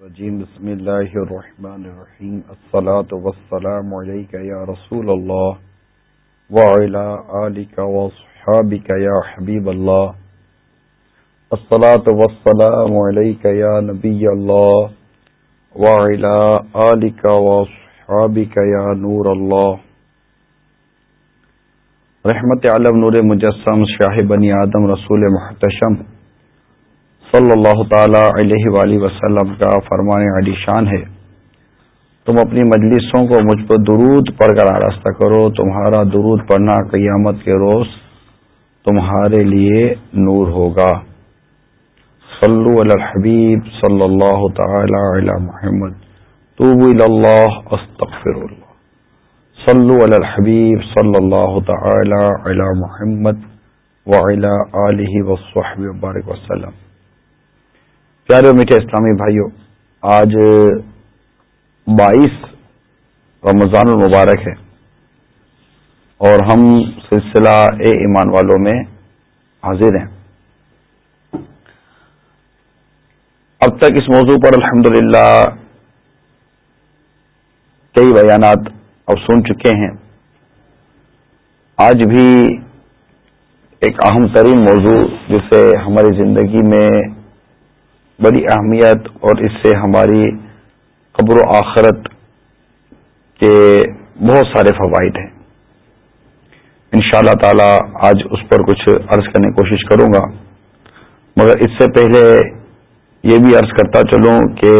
الرجيم، بسم الله الرحمن الرحيم. الصلاة والسلام عليك يا رسول الله وعلى آلك وصحابك يا حبيب الله. الصلاة والسلام عليك يا نبي الله وعلى آلك وصحابك يا نور الله. رحمت علم نور مجسم شاہ بنی آدم رسول محتشم. صلی اللہ تعالی علیہ وآلہ وسلم کا فرمان علی شان ہے۔ تم اپنی مجلسوں کو مجھ پر درود پڑھ کر آراستہ کرو، تمہارا درود پڑھنا قیامت کے روز تمہارے لیے نور ہوگا۔ صلو علی الحبیب صلی اللہ تعالی علی محمد۔ توبو اللہ، استغفر اللہ۔ صلو علی الحبیب صلی اللہ تعالی علی محمد وعلی آلہ وصحبہ وبارک وسلم۔ پیارے میٹھے اسلامی بھائیوں آج بائیس رمضان المبارک ہے اور ہم سلسلہ اے ایمان والوں میں حاضر ہیں۔ اب تک اس موضوع پر الحمد کئی بیانات اب سن چکے ہیں۔ آج بھی ایک اہم ترین موضوع جسے ہماری زندگی میں بڑی اہمیت اور اس سے ہماری قبر و آخرت کے بہت سارے فوائد ہیں۔ ان شاء اللہ تعالی آج اس پر کچھ عرض کرنے کی کوشش کروں گا۔ مگر اس سے پہلے یہ بھی عرض کرتا چلوں کہ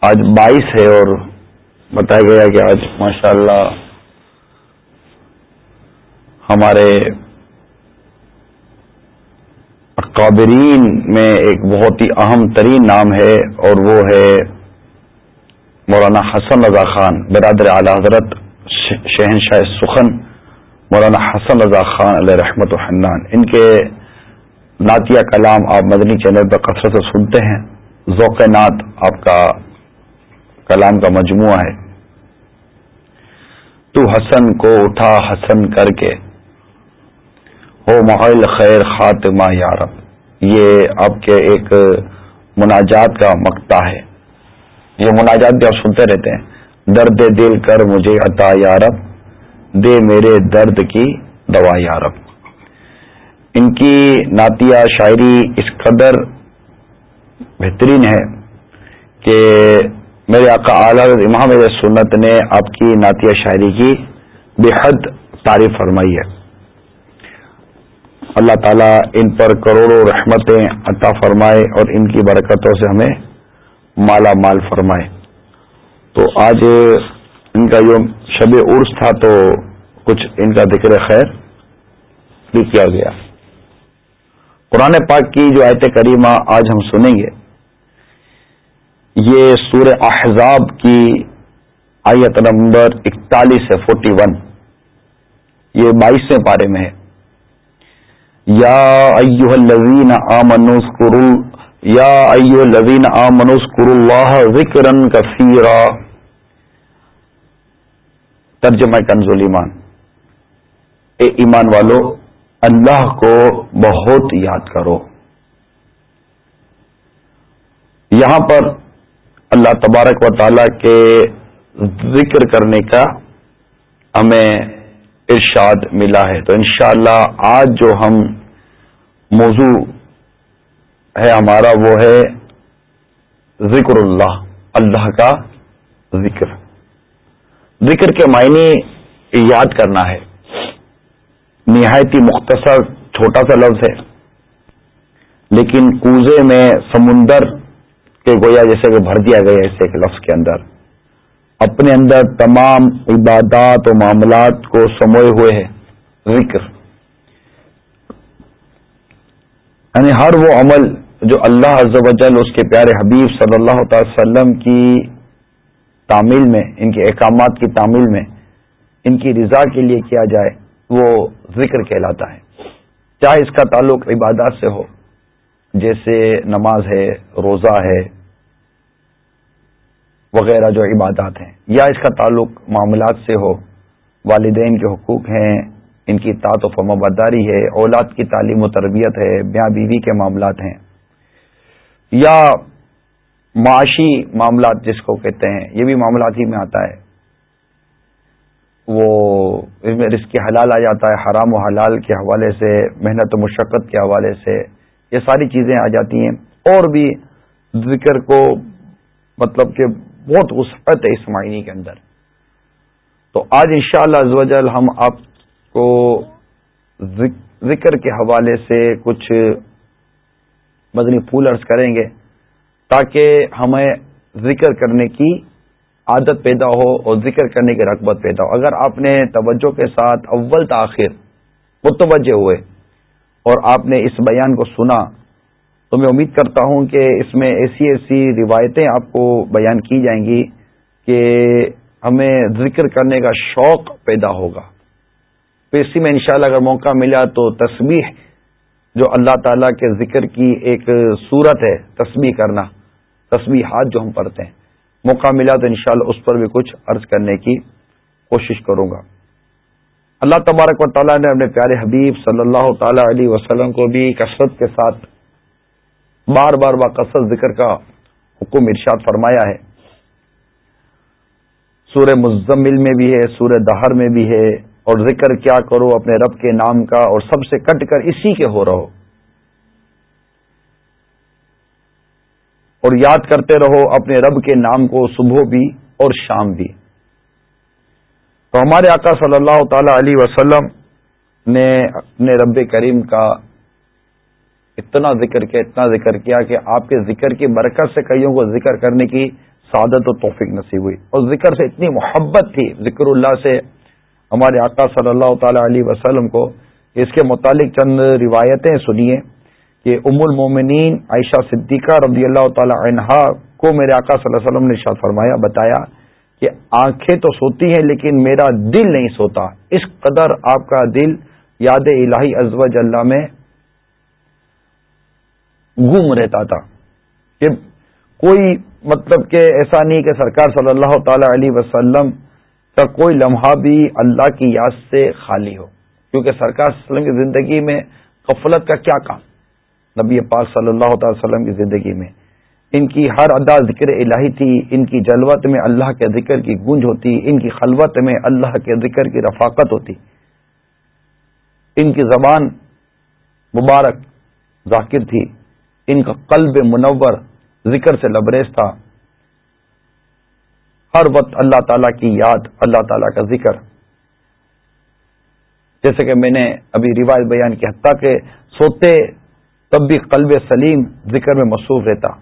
آج بائیس ہے اور بتایا گیا کہ آج ماشاء اللہ ہمارے قابرین میں ایک بہت ہی اہم ترین نام ہے اور وہ ہے مولانا حسن رضا خان، برادر اعلی حضرت شہنشاہ سخن، مولانا حسن رضا خان علیہ رحمت و حنان۔ ان کے نعتیہ کلام آپ مدنی چینل پر کثرت سے سنتے ہیں۔ ذوق نعت آپ کا کلام کا مجموعہ ہے۔ تو حسن کو اٹھا حسن کر کے، ہو محل خیر خاتمہ یارب یہ آپ کے ایک مناجات کا مکتا ہے۔ یہ مناجات بھی آپ سنتے رہتے ہیں۔ درد دل کر مجھے عطا یارب دے میرے درد کی دوا یارب ان کی نعتیہ شاعری اس قدر بہترین ہے کہ میرے آقا اعلی امام سنت نے آپ کی نعتیہ شاعری کی بے حد تعریف فرمائی ہے۔ اللہ تعالیٰ ان پر کروڑوں رحمتیں عطا فرمائے اور ان کی برکتوں سے ہمیں مالا مال فرمائے۔ تو آج ان کا جو شب عرس تھا تو کچھ ان کا ذکر خیر بھی کیا گیا۔ قرآن پاک کی جو آیت کریمہ آج ہم سنیں گے، یہ سور احزاب کی آیت نمبر اکتالیس ہے فورٹی ون، یہ بائیسویں پارے میں ہے۔ یا ایوہ الذین آمنوا اذکروا یا ایوہ الذین آمنوا اذکروا اللہ ذکرا کثیرا۔ ترجمہ کنز ایمان۔ اے ایمان والو، اللہ کو بہت یاد کرو۔ یہاں پر اللہ تبارک و تعالی کے ذکر کرنے کا ہمیں ارشاد ملا ہے۔ تو انشاءاللہ آج جو ہم موضوع ہے ہمارا وہ ہے ذکر اللہ اللہ کا ذکر۔ ذکر کے معنی یاد کرنا ہے۔ نہایتی مختصر، چھوٹا سا لفظ ہے۔ لیکن کوزے میں سمندر کے گویا جیسے کہ بھر دیا گیا اس ایک لفظ کے اندر۔ اپنے اندر تمام عبادات و معاملات کو سموئے ہوئے ہیں۔ ذکر۔ یعنی ہر وہ عمل جو اللہ عز و جل اس کے پیارے حبیب صلی اللہ تعالی وسلم کی تعمیل میں، ان کے احکامات کی تعمیل میں ان کی رضا کے لیے کیا جائے، وہ ذکر کہلاتا ہے۔ چاہے اس کا تعلق عبادات سے ہو، جیسے نماز ہے، روزہ ہے وغیرہ جو عبادات ہیں، یا اس کا تعلق معاملات سے ہو، والدین کے حقوق ہیں، ان کی تعت و فما برداری ہے، اولاد کی تعلیم و تربیت ہے بیاں بیوی کے معاملات ہیں، یا معاشی معاملات جس کو کہتے ہیں، یہ بھی معاملات ہی میں آتا ہے۔ وہ اس میں رزق حلال آ جاتا ہے، حرام و حلال کے حوالے سے، محنت و مشقت کے حوالے سے، یہ ساری چیزیں آ جاتی ہیں۔ اور بھی ذکر کو مطلب کہ بہت وسعت ہے اس معنی کے اندر۔ تو آج انشاءاللہ شاء اللہ ہم آپ کو ذکر کے حوالے سے کچھ مدنی پھول عرض کریں گے تاکہ ہمیں ذکر کرنے کی عادت پیدا ہو اور ذکر کرنے کی رغبت پیدا ہو۔ اگر آپ نے توجہ کے ساتھ اول تاخیر متوجہ ہوئے اور آپ نے اس بیان کو سنا تو میں امید کرتا ہوں کہ اس میں ایسی ایسی روایتیں آپ کو بیان کی جائیں گی کہ ہمیں ذکر کرنے کا شوق پیدا ہوگا۔ تو اسی میں انشاءاللہ اگر موقع ملا تو تسبیح، جو اللہ تعالی کے ذکر کی ایک صورت ہے، تسبیح کرنا، تسبیحات جو ہم پڑھتے ہیں۔ موقع ملا تو انشاءاللہ اس پر بھی کچھ عرض کرنے کی کوشش کروں گا۔ اللہ تبارک و تعالیٰ نے اپنے پیارے حبیب صلی اللہ تعالی علیہ وسلم کو بھی کثرت کے ساتھ بار بار با ذکر کا حکم ارشاد فرمایا ہے۔ سورہ مزمل میں بھی ہے، سورہ دہر میں بھی ہے۔ اور ذکر کیا کرو اپنے رب کے نام کا اور سب سے کٹ کر اسی کے ہو رہو۔ اور یاد کرتے رہو اپنے رب کے نام کو صبح بھی اور شام بھی۔ تو ہمارے آقا صلی اللہ تعالی علیہ وسلم نے اپنے رب کریم کا اتنا ذکر کیا، اتنا ذکر کیا کہ آپ کے ذکر کی برکت سے کئیوں کو ذکر کرنے کی سعادت و توفیق نصیب ہوئی۔ اور ذکر سے اتنی محبت تھی ذکر اللہ سے ہمارے آقا صلی اللہ تعالی علیہ وسلم کو اس کے متعلق چند روایتیں سنیے کہ ام المومنین عائشہ صدیقہ رضی اللہ تعالی عنہا کو میرے آقا صلی اللہ علیہ وسلم نے شاد فرمایا، بتایا کہ آنکھیں تو سوتی ہیں لیکن میرا دل نہیں سوتا۔ اس قدر آپ کا دل یاد الہی ازوج اللہ میں گم رہتا تھا کہ کوئی مطلب کہ ایسا نہیں کہ سرکار صلی اللہ تعالی علیہ وسلم کا کوئی لمحہ بھی اللہ کی یاد سے خالی ہو۔ کیونکہ سرکار صلی اللہ علیہ وسلم کی زندگی میں غفلت کا کیا کام؟ نبی پاک صلی اللہ تعالی وسلم کی زندگی میں ان کی ہر ادا ذکر الہی تھی، ان کی جلوت میں اللہ کے ذکر کی گونج ہوتی، ان کی خلوت میں اللہ کے ذکر کی رفاقت ہوتی۔ ان کی زبان مبارک، ذاکر تھی۔ ان کا قلب منور ذکر سے لبریز تھا ہر وقت اللہ تعالی کی یاد، اللہ تعالی کا ذکر۔ جیسے کہ میں نے ابھی روایت بیان کی، حتیٰ کہ سوتے تب بھی قلب سلیم ذکر میں مصروف رہتا۔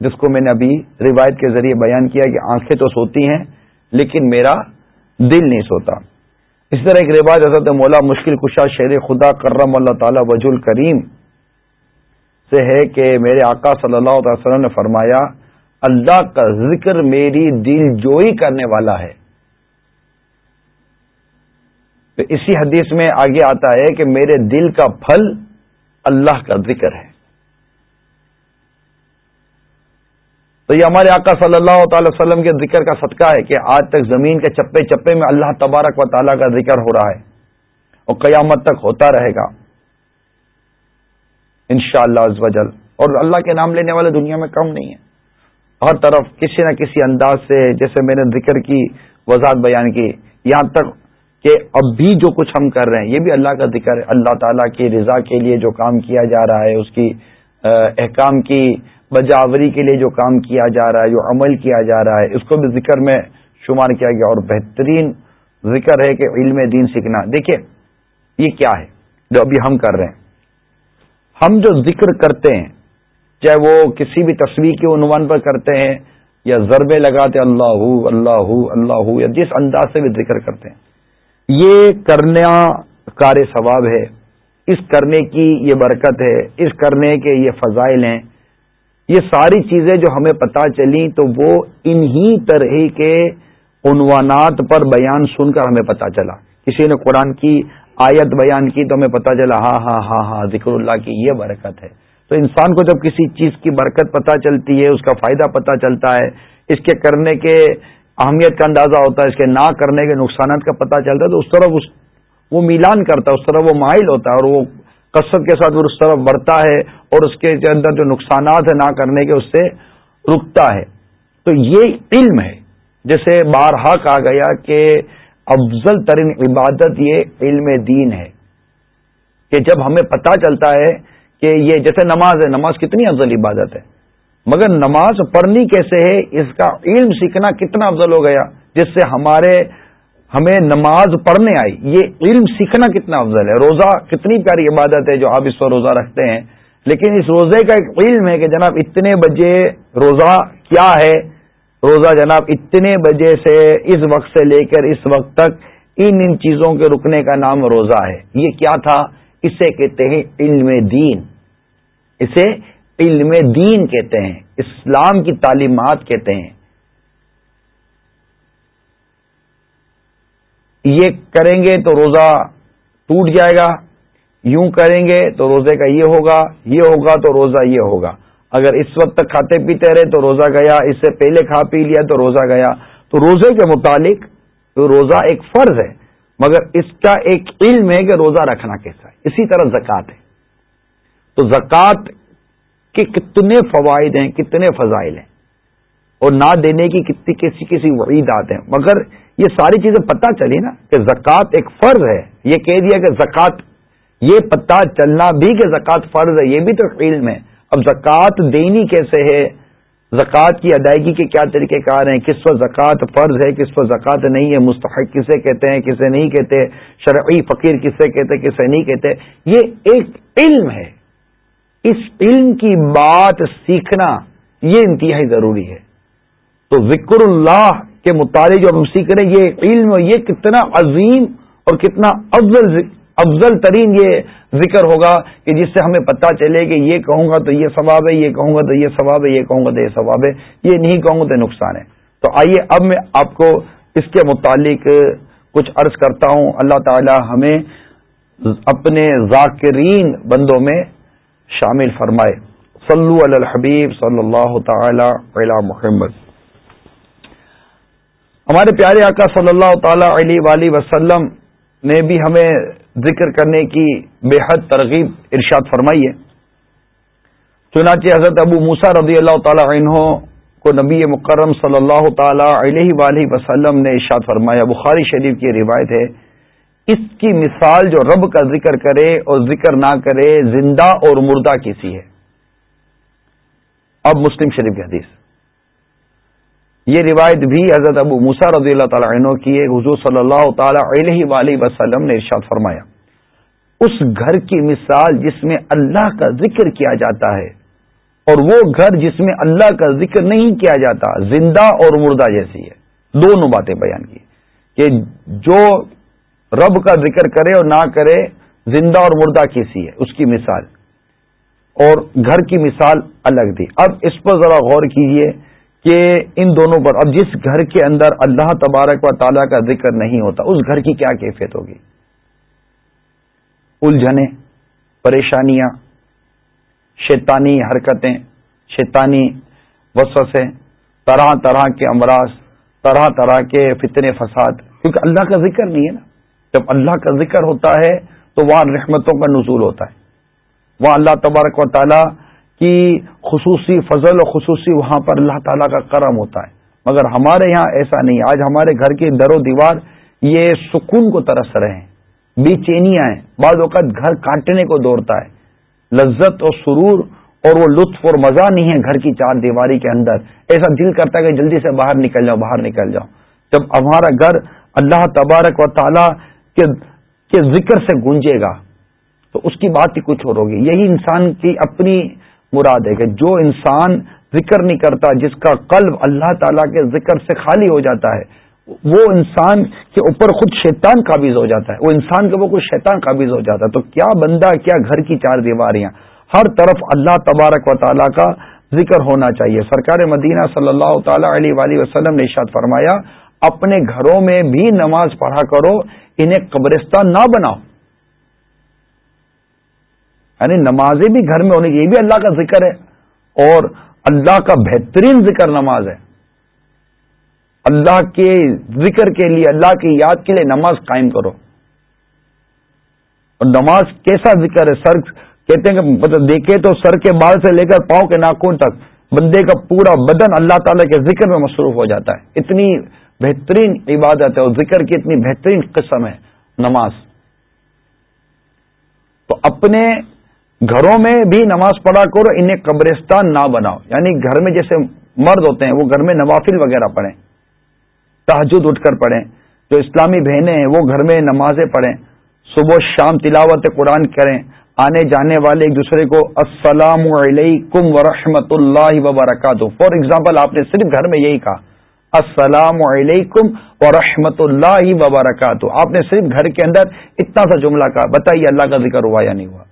جس کو میں نے ابھی روایت کے ذریعے بیان کیا کہ آنکھیں تو سوتی ہیں، لیکن میرا دل نہیں سوتا۔ اس طرح ایک روایت حضرت مولا مشکل کشا شیر خدا کرم اللہ تعالی وج کریم سے ہے کہ میرے آقا صلی اللہ تعالی وسلم نے فرمایا، اللہ کا ذکر میری دل جوئی کرنے والا ہے۔ تو اسی حدیث میں آگے آتا ہے کہ میرے دل کا پھل اللہ کا ذکر ہے۔ تو یہ ہمارے آقا صلی اللہ تعالی وسلم کے ذکر کا صدقہ ہے کہ آج تک زمین کے چپے چپے میں اللہ تبارک و تعالیٰ کا ذکر ہو رہا ہے اور قیامت تک ہوتا رہے گا۔ ان شاء اللہ اور اللہ کے نام لینے والے دنیا میں کم نہیں ہے ہر طرف کسی نہ کسی انداز سے، جیسے میں نے ذکر کی، وضاحت بیان کی، یہاں تک کہ اب بھی جو کچھ ہم کر رہے ہیں، یہ بھی اللہ کا ذکر ہے۔ اللہ تعالیٰ کی رضا کے لیے جو کام کیا جا رہا ہے، اس کی احکام کی، بجاوری کے لیے جو کام کیا جا رہا ہے، جو عمل کیا جا رہا ہے، اس کو بھی ذکر میں شمار کیا گیا۔ اور بہترین ذکر ہے کہ علم دین سیکھنا۔ دیکھیے، یہ کیا ہے جو ابھی ہم کر رہے ہیں۔ ہم جو ذکر کرتے ہیں، چاہے وہ کسی بھی تصویر کے عنوان پر کرتے ہیں یا ضربے لگاتے اللہ اللہ اللہ یا جس انداز سے بھی ذکر کرتے ہیں۔ یہ کرنا کار ثواب ہے۔ اس کرنے کی یہ برکت ہے۔ اس کرنے کے یہ فضائل ہیں۔ یہ ساری چیزیں جو ہمیں پتہ چلی تو وہ انہی طرح کے عنوانات پر بیان سن کر ہمیں پتہ چلا۔ کسی نے قرآن کی آیت بیان کی تو ہمیں پتہ چلا ہاں ہاں ہاں ہاں ذکر اللہ کی یہ برکت ہے۔ تو انسان کو جب کسی چیز کی برکت پتہ چلتی ہے، اس کا فائدہ پتہ چلتا ہے، اس کے کرنے کے اہمیت کا اندازہ ہوتا ہے، اس کے نہ کرنے کے نقصانات کا پتہ چلتا ہے، تو اس طرح وہ میلان کرتا ہے، اس طرح وہ مائل ہوتا ہے اور وہ کثرت کے ساتھ اس طرف بڑھتا ہے اور اس کے اندر جو نقصانات ہیں نہ کرنے کے اس سے رکتا ہے۔ تو یہ علم ہے۔ جیسے بارہا کہا گیا کہ افضل ترین عبادت یہ علم دین ہے کہ جب ہمیں پتہ چلتا ہے کہ یہ جیسے نماز ہے، نماز کتنی افضل عبادت ہے۔ مگر نماز پڑھنی کیسے ہے؟ اس کا علم سیکھنا کتنا افضل ہو گیا، جس سے ہمارے، ہمیں نماز پڑھنے آئی۔ یہ علم سیکھنا کتنا افضل ہے۔ روزہ کتنی پیاری عبادت ہے جو آپ اس پر روزہ رکھتے ہیں۔ لیکن اس روزے کا ایک علم ہے کہ جناب اتنے بجے روزہ کیا ہے؟ روزہ جناب، اتنے بجے سے اس وقت سے لے کر اس وقت تک ان ان چیزوں کے رکنے کا نام روزہ ہے۔ یہ کیا تھا؟ اسے کہتے ہیں علم دین۔ اسے علم دین کہتے ہیں، اسلام کی تعلیمات کہتے ہیں۔ یہ کریں گے تو روزہ ٹوٹ جائے گا، یوں کریں گے تو روزے کا یہ ہوگا یہ ہوگا تو روزہ یہ ہوگا۔ اگر اس وقت تک کھاتے پیتے رہے تو روزہ گیا، اس سے پہلے کھا پی لیا تو روزہ گیا۔ تو روزے کے متعلق روزہ ایک فرض ہے، مگر اس کا ایک علم ہے کہ روزہ رکھنا کیسا ہے۔ اسی طرح زکوٰۃ ہے۔ تو زکوٰۃ کے کتنے فوائد ہیں، کتنے فضائل ہیں۔ اور نہ دینے کی کتنی کسی کسی وعیدات ہیں۔ مگر یہ ساری چیزیں پتہ چلی نا کہ زکوٰۃ ایک فرض ہے۔ یہ کہہ دیا کہ زکوٰۃ، یہ پتہ چلنا بھی کہ زکوٰۃ فرض ہے، یہ بھی تو علم ہے۔ اب زکوٰۃ دینی کیسے ہے؟ زکوٰۃ کی ادائیگی کے کیا طریقہ کار ہیں؟ کس پر زکوٰۃ فرض ہے، کس پر زکوٰۃ نہیں ہے؟ مستحق کسے کہتے ہیں، کسے نہیں کہتے؟ شرعی فقیر کسے کہتے کسے نہیں کہتے؟ یہ ایک علم ہے۔ اس علم کی بات سیکھنا یہ انتہائی ضروری ہے۔ تو ذکر اللہ کے مطالعے جو ہم سیکھ رہے ہیں، یہ علم یہ کتنا عظیم اور کتنا افضل افضل ترین یہ ذکر ہوگا کہ جس سے ہمیں پتہ چلے کہ یہ کہوں گا تو یہ ثواب ہے، یہ کہوں گا تو یہ ثواب ہے، یہ کہوں گا تو یہ ثواب ہے۔ یہ نہیں کہوں گا تو نقصان ہے۔ تو آئیے اب میں آپ کو اس کے متعلق کچھ عرض کرتا ہوں۔ اللہ تعالی ہمیں اپنے ذاکرین بندوں میں شامل فرمائے۔ صلو علی الحبیب صلی اللہ تعالی علی محمد۔ ہمارے پیارے آقا صلی اللہ تعالی علیہ وسلم نے بھی ہمیں ذکر کرنے کی بے حد ترغیب ارشاد فرمائی ہے چنانچہ حضرت ابو موسا رضی اللہ تعالی عنہ کو نبی مکرم صلی اللہ تعالی علیہ وآلہ وسلم نے ارشاد فرمایا، بخاری شریف کی روایت ہے، اس کی مثال جو رب کا ذکر کرے اور ذکر نہ کرے، زندہ اور مردہ کسی ہے؟ اب مسلم شریف کی حدیث۔ یہ روایت بھی حضرت ابو مسا رضی اللہ تعالیٰ عنہ کی ہے، حضور صلی اللہ تعالی علیہ وآلہ وسلم نے ارشاد فرمایا۔ اس گھر کی مثال جس میں اللہ کا ذکر کیا جاتا ہے اور وہ گھر جس میں اللہ کا ذکر نہیں کیا جاتا، زندہ اور مردہ جیسی ہے۔ دونوں باتیں بیان کی۔ کہ جو رب کا ذکر کرے اور نہ کرے، زندہ اور مردہ کیسی ہے؟ اس کی مثال۔ اور گھر کی مثال الگ دی اب اس پر ذرا غور کیجیے۔ کہ ان دونوں پر اب جس گھر کے اندر اللہ تبارک و تعالیٰ کا ذکر نہیں ہوتا، اس گھر کی کیا کیفیت ہوگی؟ الجھنیں، پریشانیاں، شیطانی حرکتیں، شیطانی وسوسے، طرح طرح کے امراض، طرح طرح کے فتنے، فساد، کیونکہ اللہ کا ذکر نہیں ہے نا۔ جب اللہ کا ذکر ہوتا ہے تو وہاں رحمتوں کا نزول ہوتا ہے۔ وہاں اللہ تبارک و تعالیٰ کی خصوصی فضل و خصوصی وہاں پر اللہ تعالیٰ کا کرم ہوتا ہے۔ مگر ہمارے یہاں ایسا نہیں، آج ہمارے گھر کی در و دیوار یہ سکون کو ترس رہے ہیں۔ بے چینیاں ہیں، بعض اوقات گھر کاٹنے کو دوڑتا ہے۔ لذت اور سرور اور وہ لطف اور مزہ نہیں ہے گھر کی چار دیواری کے اندر۔ ایسا دل کرتا ہے کہ جلدی سے باہر نکل جاؤ، باہر نکل جاؤ۔ جب ہمارا گھر اللہ تبارک و تعالیٰ کہ ذکر سے گونجے گا، تو اس کی بات ہی کچھ اور ہوگی۔ یہی انسان کی اپنی مراد ہے کہ جو انسان ذکر نہیں کرتا، جس کا قلب اللہ تعالیٰ کے ذکر سے خالی ہو جاتا ہے، وہ انسان کے اوپر خود شیطان قابض ہو جاتا ہے۔ وہ انسان کے اوپر خود شیطان قابض ہو جاتا ہے۔ تو کیا بندہ، کیا گھر کی چار دیواریاں؟ ہر طرف اللہ تبارک و تعالیٰ کا ذکر ہونا چاہیے۔ سرکار مدینہ صلی اللہ تعالی علیہ وسلم نے اشاد فرمایا، اپنے گھروں میں بھی نماز پڑھا کرو، انہیں قبرستان نہ بناؤ۔ یعنی نمازیں بھی گھر میں ہونے کی یہ بھی اللہ کا ذکر ہے، اور اللہ کا بہترین ذکر نماز ہے۔ اللہ کے ذکر کے لیے، اللہ کی یاد کے لیے نماز قائم کرو۔ اور نماز کیسا ذکر ہے؟ سر کہتے ہیں کہ مطلب دیکھے تو سر کے بال سے لے کر پاؤں کے ناخن تک بندے کا پورا بدن اللہ تعالی کے ذکر میں مصروف ہو جاتا ہے۔ اتنی بہترین عبادت ہے اور ذکر کی اتنی بہترین قسم ہے نماز۔ تو اپنے گھروں میں بھی نماز پڑھا کرو، انہیں قبرستان نہ بناؤ۔ یعنی گھر میں جیسے مرد ہوتے ہیں، وہ گھر میں نوافل وغیرہ پڑھیں تحجد اٹھ کر پڑھیں، جو اسلامی بہنیں ہیں، وہ گھر میں نمازیں پڑھیں، صبح شام تلاوت قرآن کریں، آنے جانے والے ایک دوسرے کو السلام علیکم ورحمۃ اللہ وبرکاتہ۔ فار ایگزامپل آپ نے صرف گھر میں یہی کہا، السلام علیکم ورحمۃ اللہ وبرکاتہ۔ آپ نے صرف گھر کے اندر اتنا سا جملہ کہا، بتائیے اللہ کا ذکر ہوا یا نہیں ہوا؟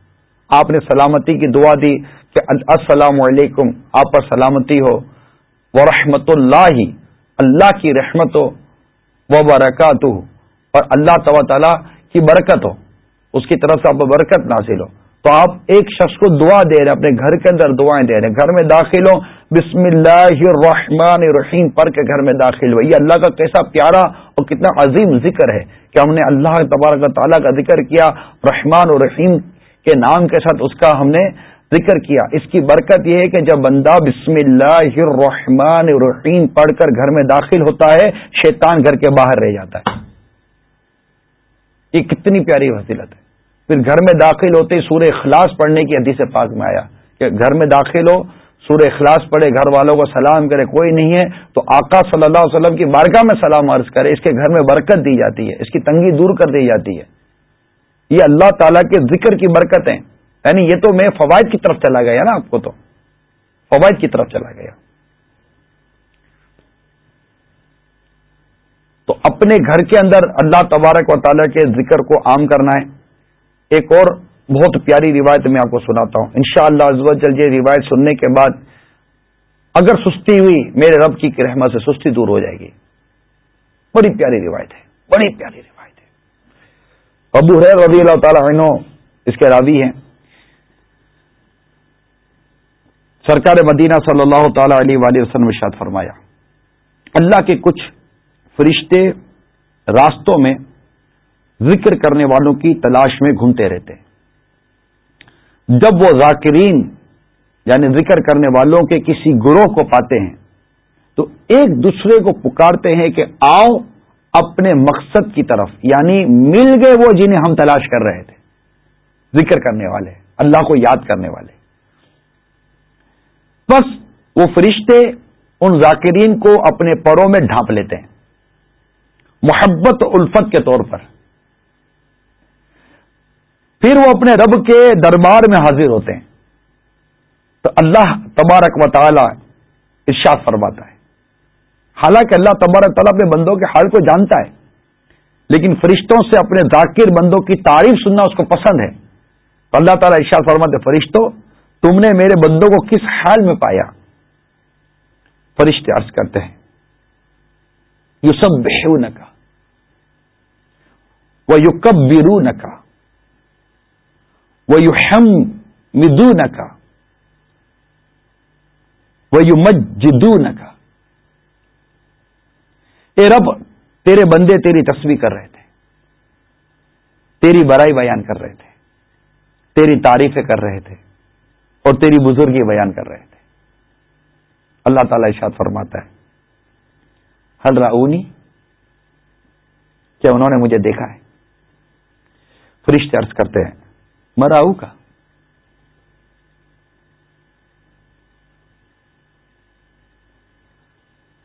آپ نے سلامتی کی دعا دی کہ السلام علیکم، آپ پر سلامتی ہو۔ ورحمۃ اللہ اللہ کی رحمت ہو۔ وبرکاتہ۔ اور اللہ تعالی کی برکت ہو۔ اس کی طرف سے آپ کو برکت نازل ہو۔ تو آپ ایک شخص کو دعا دے رہے ہیں، اپنے گھر کے اندر دعائیں دے رہے ہیں۔ گھر میں داخل ہو بسم اللہ الرحمن الرحیم، پڑھ کے گھر میں داخل ہو۔ یہ اللہ کا کیسا پیارا اور کتنا عظیم ذکر ہے کہ ہم نے اللہ تبارک تعالیٰ کا ذکر کیا۔ رحمان الرحیم کے نام کے ساتھ اس کا ہم نے ذکر کیا۔ اس کی برکت یہ ہے کہ جب بندہ بسم اللہ الرحمن الرحیم پڑھ کر گھر میں داخل ہوتا ہے، شیطان گھر کے باہر رہ جاتا ہے۔ یہ کتنی پیاری فضیلت ہے۔ پھر گھر میں داخل ہوتے سورہ اخلاص پڑھنے کی حدیث پاک میں آیا کہ گھر میں داخل ہو، سورہ اخلاص پڑھے، گھر والوں کو سلام کرے، کوئی نہیں ہے، تو آقا صلی اللہ علیہ وسلم کی بارگاہ میں سلام عرض کرے۔ اس کے گھر میں برکت دی جاتی ہے، اس کی تنگی دور کر دی جاتی ہے۔ یہ اللہ تعالیٰ کے ذکر کی برکت ہیں یعنی یہ تو میں فوائد کی طرف چلا گیا نا آپ کو تو۔ فوائد کی طرف چلا گیا۔ تو اپنے گھر کے اندر اللہ تبارک و تعالیٰ کے ذکر کو عام کرنا ہے۔ ایک اور بہت پیاری روایت میں آپ کو سناتا ہوں۔ ان شاء اللہ یہ روایت سننے کے بعد اگر سستی ہوئی میرے رب کی رحمت سے سستی دور ہو جائے گی۔ بڑی پیاری روایت ہے۔ بڑی پیاری روایت۔ ابو ہے رضی اللہ تعالیٰ عنہ اس کے راوی ہیں۔ سرکار مدینہ صلی اللہ تعالی علیہ وآلہ وسلم ارشاد فرمایا، اللہ کے کچھ فرشتے راستوں میں ذکر کرنے والوں کی تلاش میں گھومتے رہتے۔ ہیں جب وہ ذاکرین یعنی ذکر کرنے والوں کے کسی گروہ کو پاتے ہیں، تو ایک دوسرے کو پکارتے ہیں کہ آؤ اپنے مقصد کی طرف یعنی مل گئے وہ جنہیں ہم تلاش کر رہے تھے، ذکر کرنے والے، اللہ کو یاد کرنے والے۔ بس وہ فرشتے ان ذاکرین کو اپنے پروں میں ڈھانپ لیتے ہیں، محبت الفت کے طور پر۔ پھر وہ اپنے رب کے دربار میں حاضر ہوتے ہیں۔ تو اللہ تبارک و تعالی ارشاد فرماتا ہے۔ حالانکہ اللہ تبارک تعالیٰ اپنے بندوں کے حال کو جانتا ہے، لیکن فرشتوں سے اپنے ذاکر بندوں کی تعریف سننا اس کو پسند ہے۔ تو اللہ تعالیٰ ارشاد فرماتے فرشتوں تم نے میرے بندوں کو کس حال میں پایا؟ فرشتے عرض کرتے ہیں یو سب بہو کا وہ یو کب بیرو کا وہ یو ہم مدو کا وہ یو مجدو کا اے رب، تیرے بندے تیری تصویر کر رہے تھے۔ تیری برائی بیان کر رہے تھے۔ تیری تعریفیں کر رہے تھے۔ اور تیری بزرگی بیان کر رہے تھے۔ اللہ تعالی اشاد فرماتا ہے، ہل راؤنی کیا انہوں نے مجھے دیکھا ہے؟ فرشتے عرض کرتے ہیں مراؤ کا؟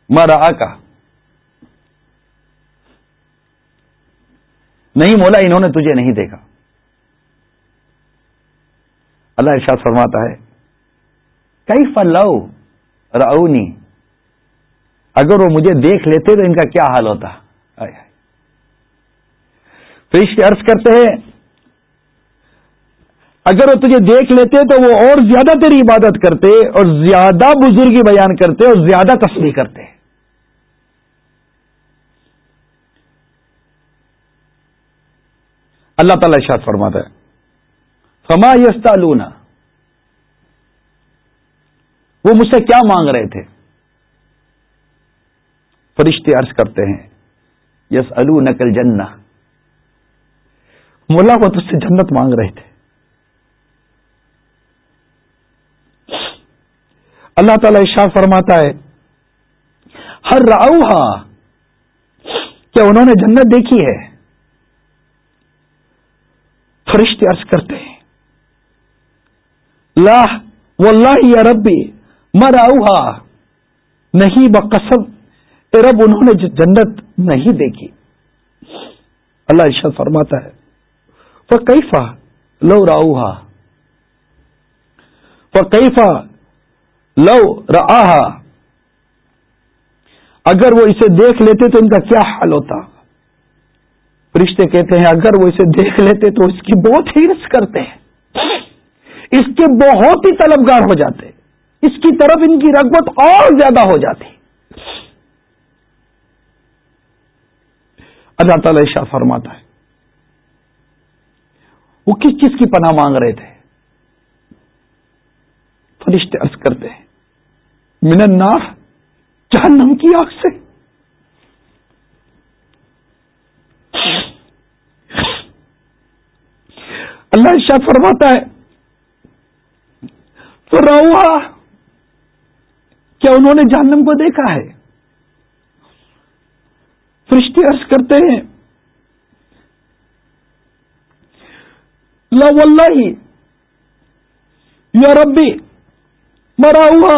مرا کا؟ نہیں مولا، انہوں نے تجھے نہیں دیکھا۔ اللہ ارشاد فرماتا ہے کئی فلاؤ راؤنی اگر وہ مجھے دیکھ لیتے تو ان کا کیا حال ہوتا؟ فرشتے عرض کرتے ہیں، اگر وہ تجھے دیکھ لیتے تو وہ اور زیادہ تیری عبادت کرتے اور زیادہ بزرگی بیان کرتے اور زیادہ تصویر کرتے۔ اللہ تعالی شاد فرماتا ہے۔ فما یستا وہ مجھ سے کیا مانگ رہے تھے؟ فرشتے عرض کرتے ہیں یس الو نقل جنا مولا وہ تجھ سے جنت مانگ رہے تھے۔ اللہ تعالی ارشاد فرماتا ہے ہر راؤ کیا انہوں نے جنت دیکھی ہے؟ فرشتے عرض کرتے ہیں۔ لاہ و اللہ یا ربی مراؤ نہیں بقسم رب انہوں نے جنت نہیں دیکھی۔ اللہ ارشاد فرماتا ہے وہ کیفا لو راؤ وہ کیفا لو رہا اگر وہ اسے دیکھ لیتے تو ان کا کیا حال ہوتا؟ رشتے کہتے ہیں، اگر وہ اسے دیکھ لیتے تو اس کی بہت ہرس کرتے ہیں۔ اس کے بہت ہی طلبگار ہو جاتے۔ اس کی طرف ان کی رغبت اور زیادہ ہو جاتی۔ اللہ تعالی شاہ فرماتا ہے۔ وہ کس چیز کی پناہ مانگ رہے تھے؟ فرشتے عرض کرتے ہیں۔ من النار، جہنم کی آگ سے۔ اللہ شاہ فرماتا ہے تو روا کیا انہوں نے جہنم کو دیکھا ہے؟ فرشتے عرض کرتے ہیں، لا واللہ، یا ربی، مرا ہوا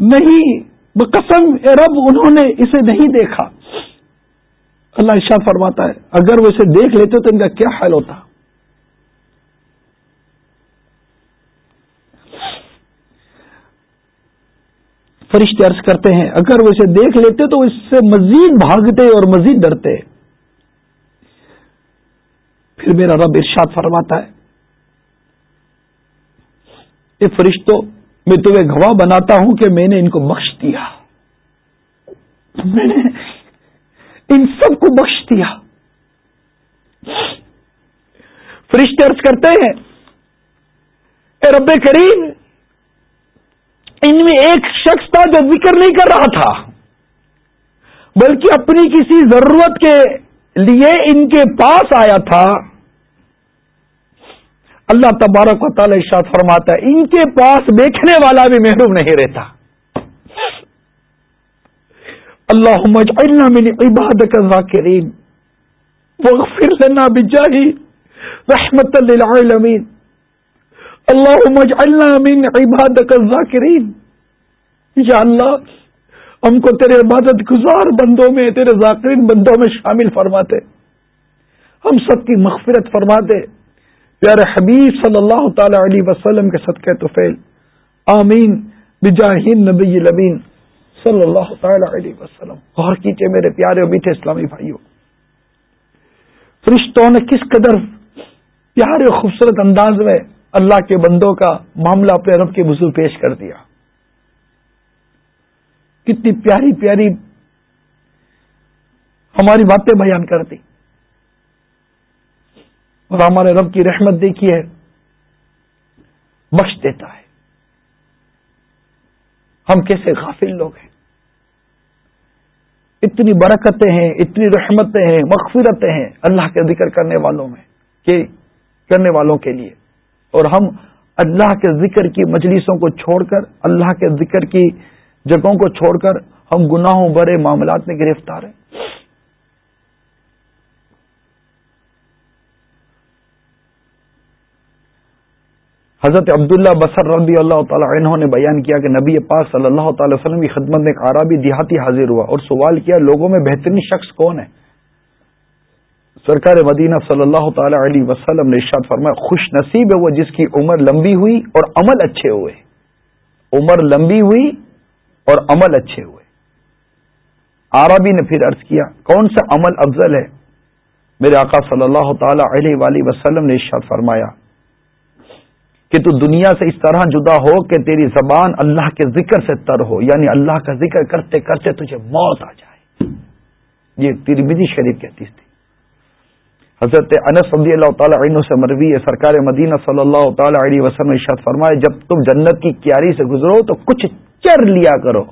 نہیں، بقسم رب، انہوں نے اسے نہیں دیکھا۔ اللہ شاہ فرماتا ہے، اگر وہ اسے دیکھ لیتے تو ان کا کیا حال ہوتا؟ فرشتے عرض کرتے ہیں، اگر وہ اسے دیکھ لیتے تو اس سے مزید بھاگتے اور مزید ڈرتے۔ پھر میرا رب ارشاد فرماتا ہے یہ فرشتوں میں تمہیں گواہ بناتا ہوں کہ میں نے ان کو بخش دیا۔ میں نے ان سب کو بخش دیا۔ فرشتے کرتے ہیں، اے رب کریم، ان میں ایک شخص تھا جو ذکر نہیں کر رہا تھا، بلکہ اپنی کسی ضرورت کے لیے ان کے پاس آیا تھا۔ اللہ تبارک و تعالی ارشاد فرماتا ہے، ان کے پاس دیکھنے والا بھی محروم نہیں رہتا۔ اللہ من عبادك الذاکرین واغفر لنا بجاہی رحمت للعالمین اللہم اجعلنا من عبادك الذاکرین یا اللہ ہم کو تیرے عبادت گزار بندوں میں، تیرے ذاکرین بندوں میں شامل فرماتے۔ ہم سب کی مغفرت فرماتے۔ پیارے حبیب صلی اللہ تعالی علیہ وسلم کے صدقے تو فیل آمین۔ بجاہین نبی لبین صلی اللہ تعالی علیہ وسلم، غور کیجیے میرے پیارے اور میٹھے اسلامی بھائیوں۔ فرشتوں نے کس قدر پیارے خوبصورت انداز میں اللہ کے بندوں کا معاملہ اپنے رب کے بزرگ پیش کر دیا۔ کتنی پیاری پیاری ہماری باتیں بیان کرتی اور ہمارے رب کی رحمت دیکھیے، بخش دیتا ہے۔ ہم کیسے غافل لوگ ہیں؟ اتنی برکتیں ہیں، اتنی رحمتیں ہیں، مغفرتیں ہیں اللہ کے ذکر کرنے والوں میں، کہ کرنے والوں کے لیے۔ اور ہم اللہ کے ذکر کی مجلسوں کو چھوڑ کر، اللہ کے ذکر کی جگہوں کو چھوڑ کر ہم گناہوں برے معاملات میں گرفتار ہیں۔ حضرت عبداللہ بسر رضی اللہ تعالیٰ عنہ نے بیان کیا کہ نبی پاک صلی اللہ تعالی وسلم کی خدمت میں ایک عربی دیہاتی حاضر ہوا اور سوال کیا لوگوں میں بہترین شخص کون ہے؟ سرکار مدینہ صلی اللہ تعالی علیہ وسلم نے ارشاد فرمایا، خوش نصیب ہے وہ جس کی عمر لمبی ہوئی اور عمل اچھے ہوئے۔ عمر لمبی ہوئی اور عمل اچھے ہوئے۔ عربی نے پھر عرض کیا، کون سا عمل افضل ہے؟ میرے آقا صلی اللہ تعالی علیہ وآلہ وسلم نے ارشاد فرمایا کہ تو دنیا سے اس طرح جدا ہو کہ تیری زبان اللہ کے ذکر سے تر ہو یعنی اللہ کا ذکر کرتے کرتے تجھے موت آ جائے۔ یہ ترمیدی شریف کی حدیث تھی۔ حضرت انس صدی اللہ تعالیٰ عنہ سے مروی ہے، سرکار مدینہ صلی اللہ تعالی علیہ وسلم ارشاد فرمائے جب تم جنت کی کیاری سے گزرو تو کچھ چر لیا کرو۔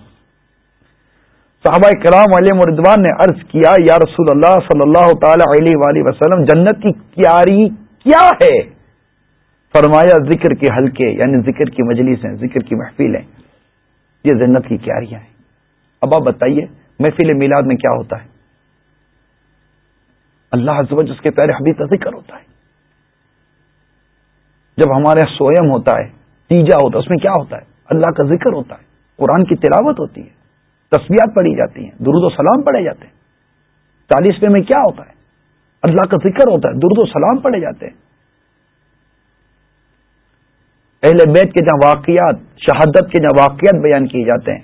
صحابہ کرام علیہ مردوان نے عرض کیا، یا رسول اللہ صلی اللہ تعالی علیہ وآلہ وسلم، جنت کی کیاری کیا ہے؟ فرمایا ذکر کے حلقے یعنی ذکر کی مجلس ہیں ذکر کی محفل ہیں یہ جنت کی کیاریاں ہیں۔ اب آپ بتائیے، محفل میلاد میں کیا ہوتا ہے؟ اللہ حضبت اس کے پیارے حبیب کا ذکر ہوتا ہے۔ جب ہمارے سوئم ہوتا ہے، تیجا ہوتا ہے، اس میں کیا ہوتا ہے؟ اللہ کا ذکر ہوتا ہے۔ قرآن کی تلاوت ہوتی ہے۔ تصویرات پڑھی جاتی ہیں۔ درود و سلام پڑھے جاتے ہیں۔ چالیسویں میں کیا ہوتا ہے؟ اللہ کا ذکر ہوتا ہے۔ درد و سلام پڑھے جاتے ہیں۔ اہل بیت کے جہاں واقعات، شہادت کے جہاں واقعات بیان کیے جاتے ہیں۔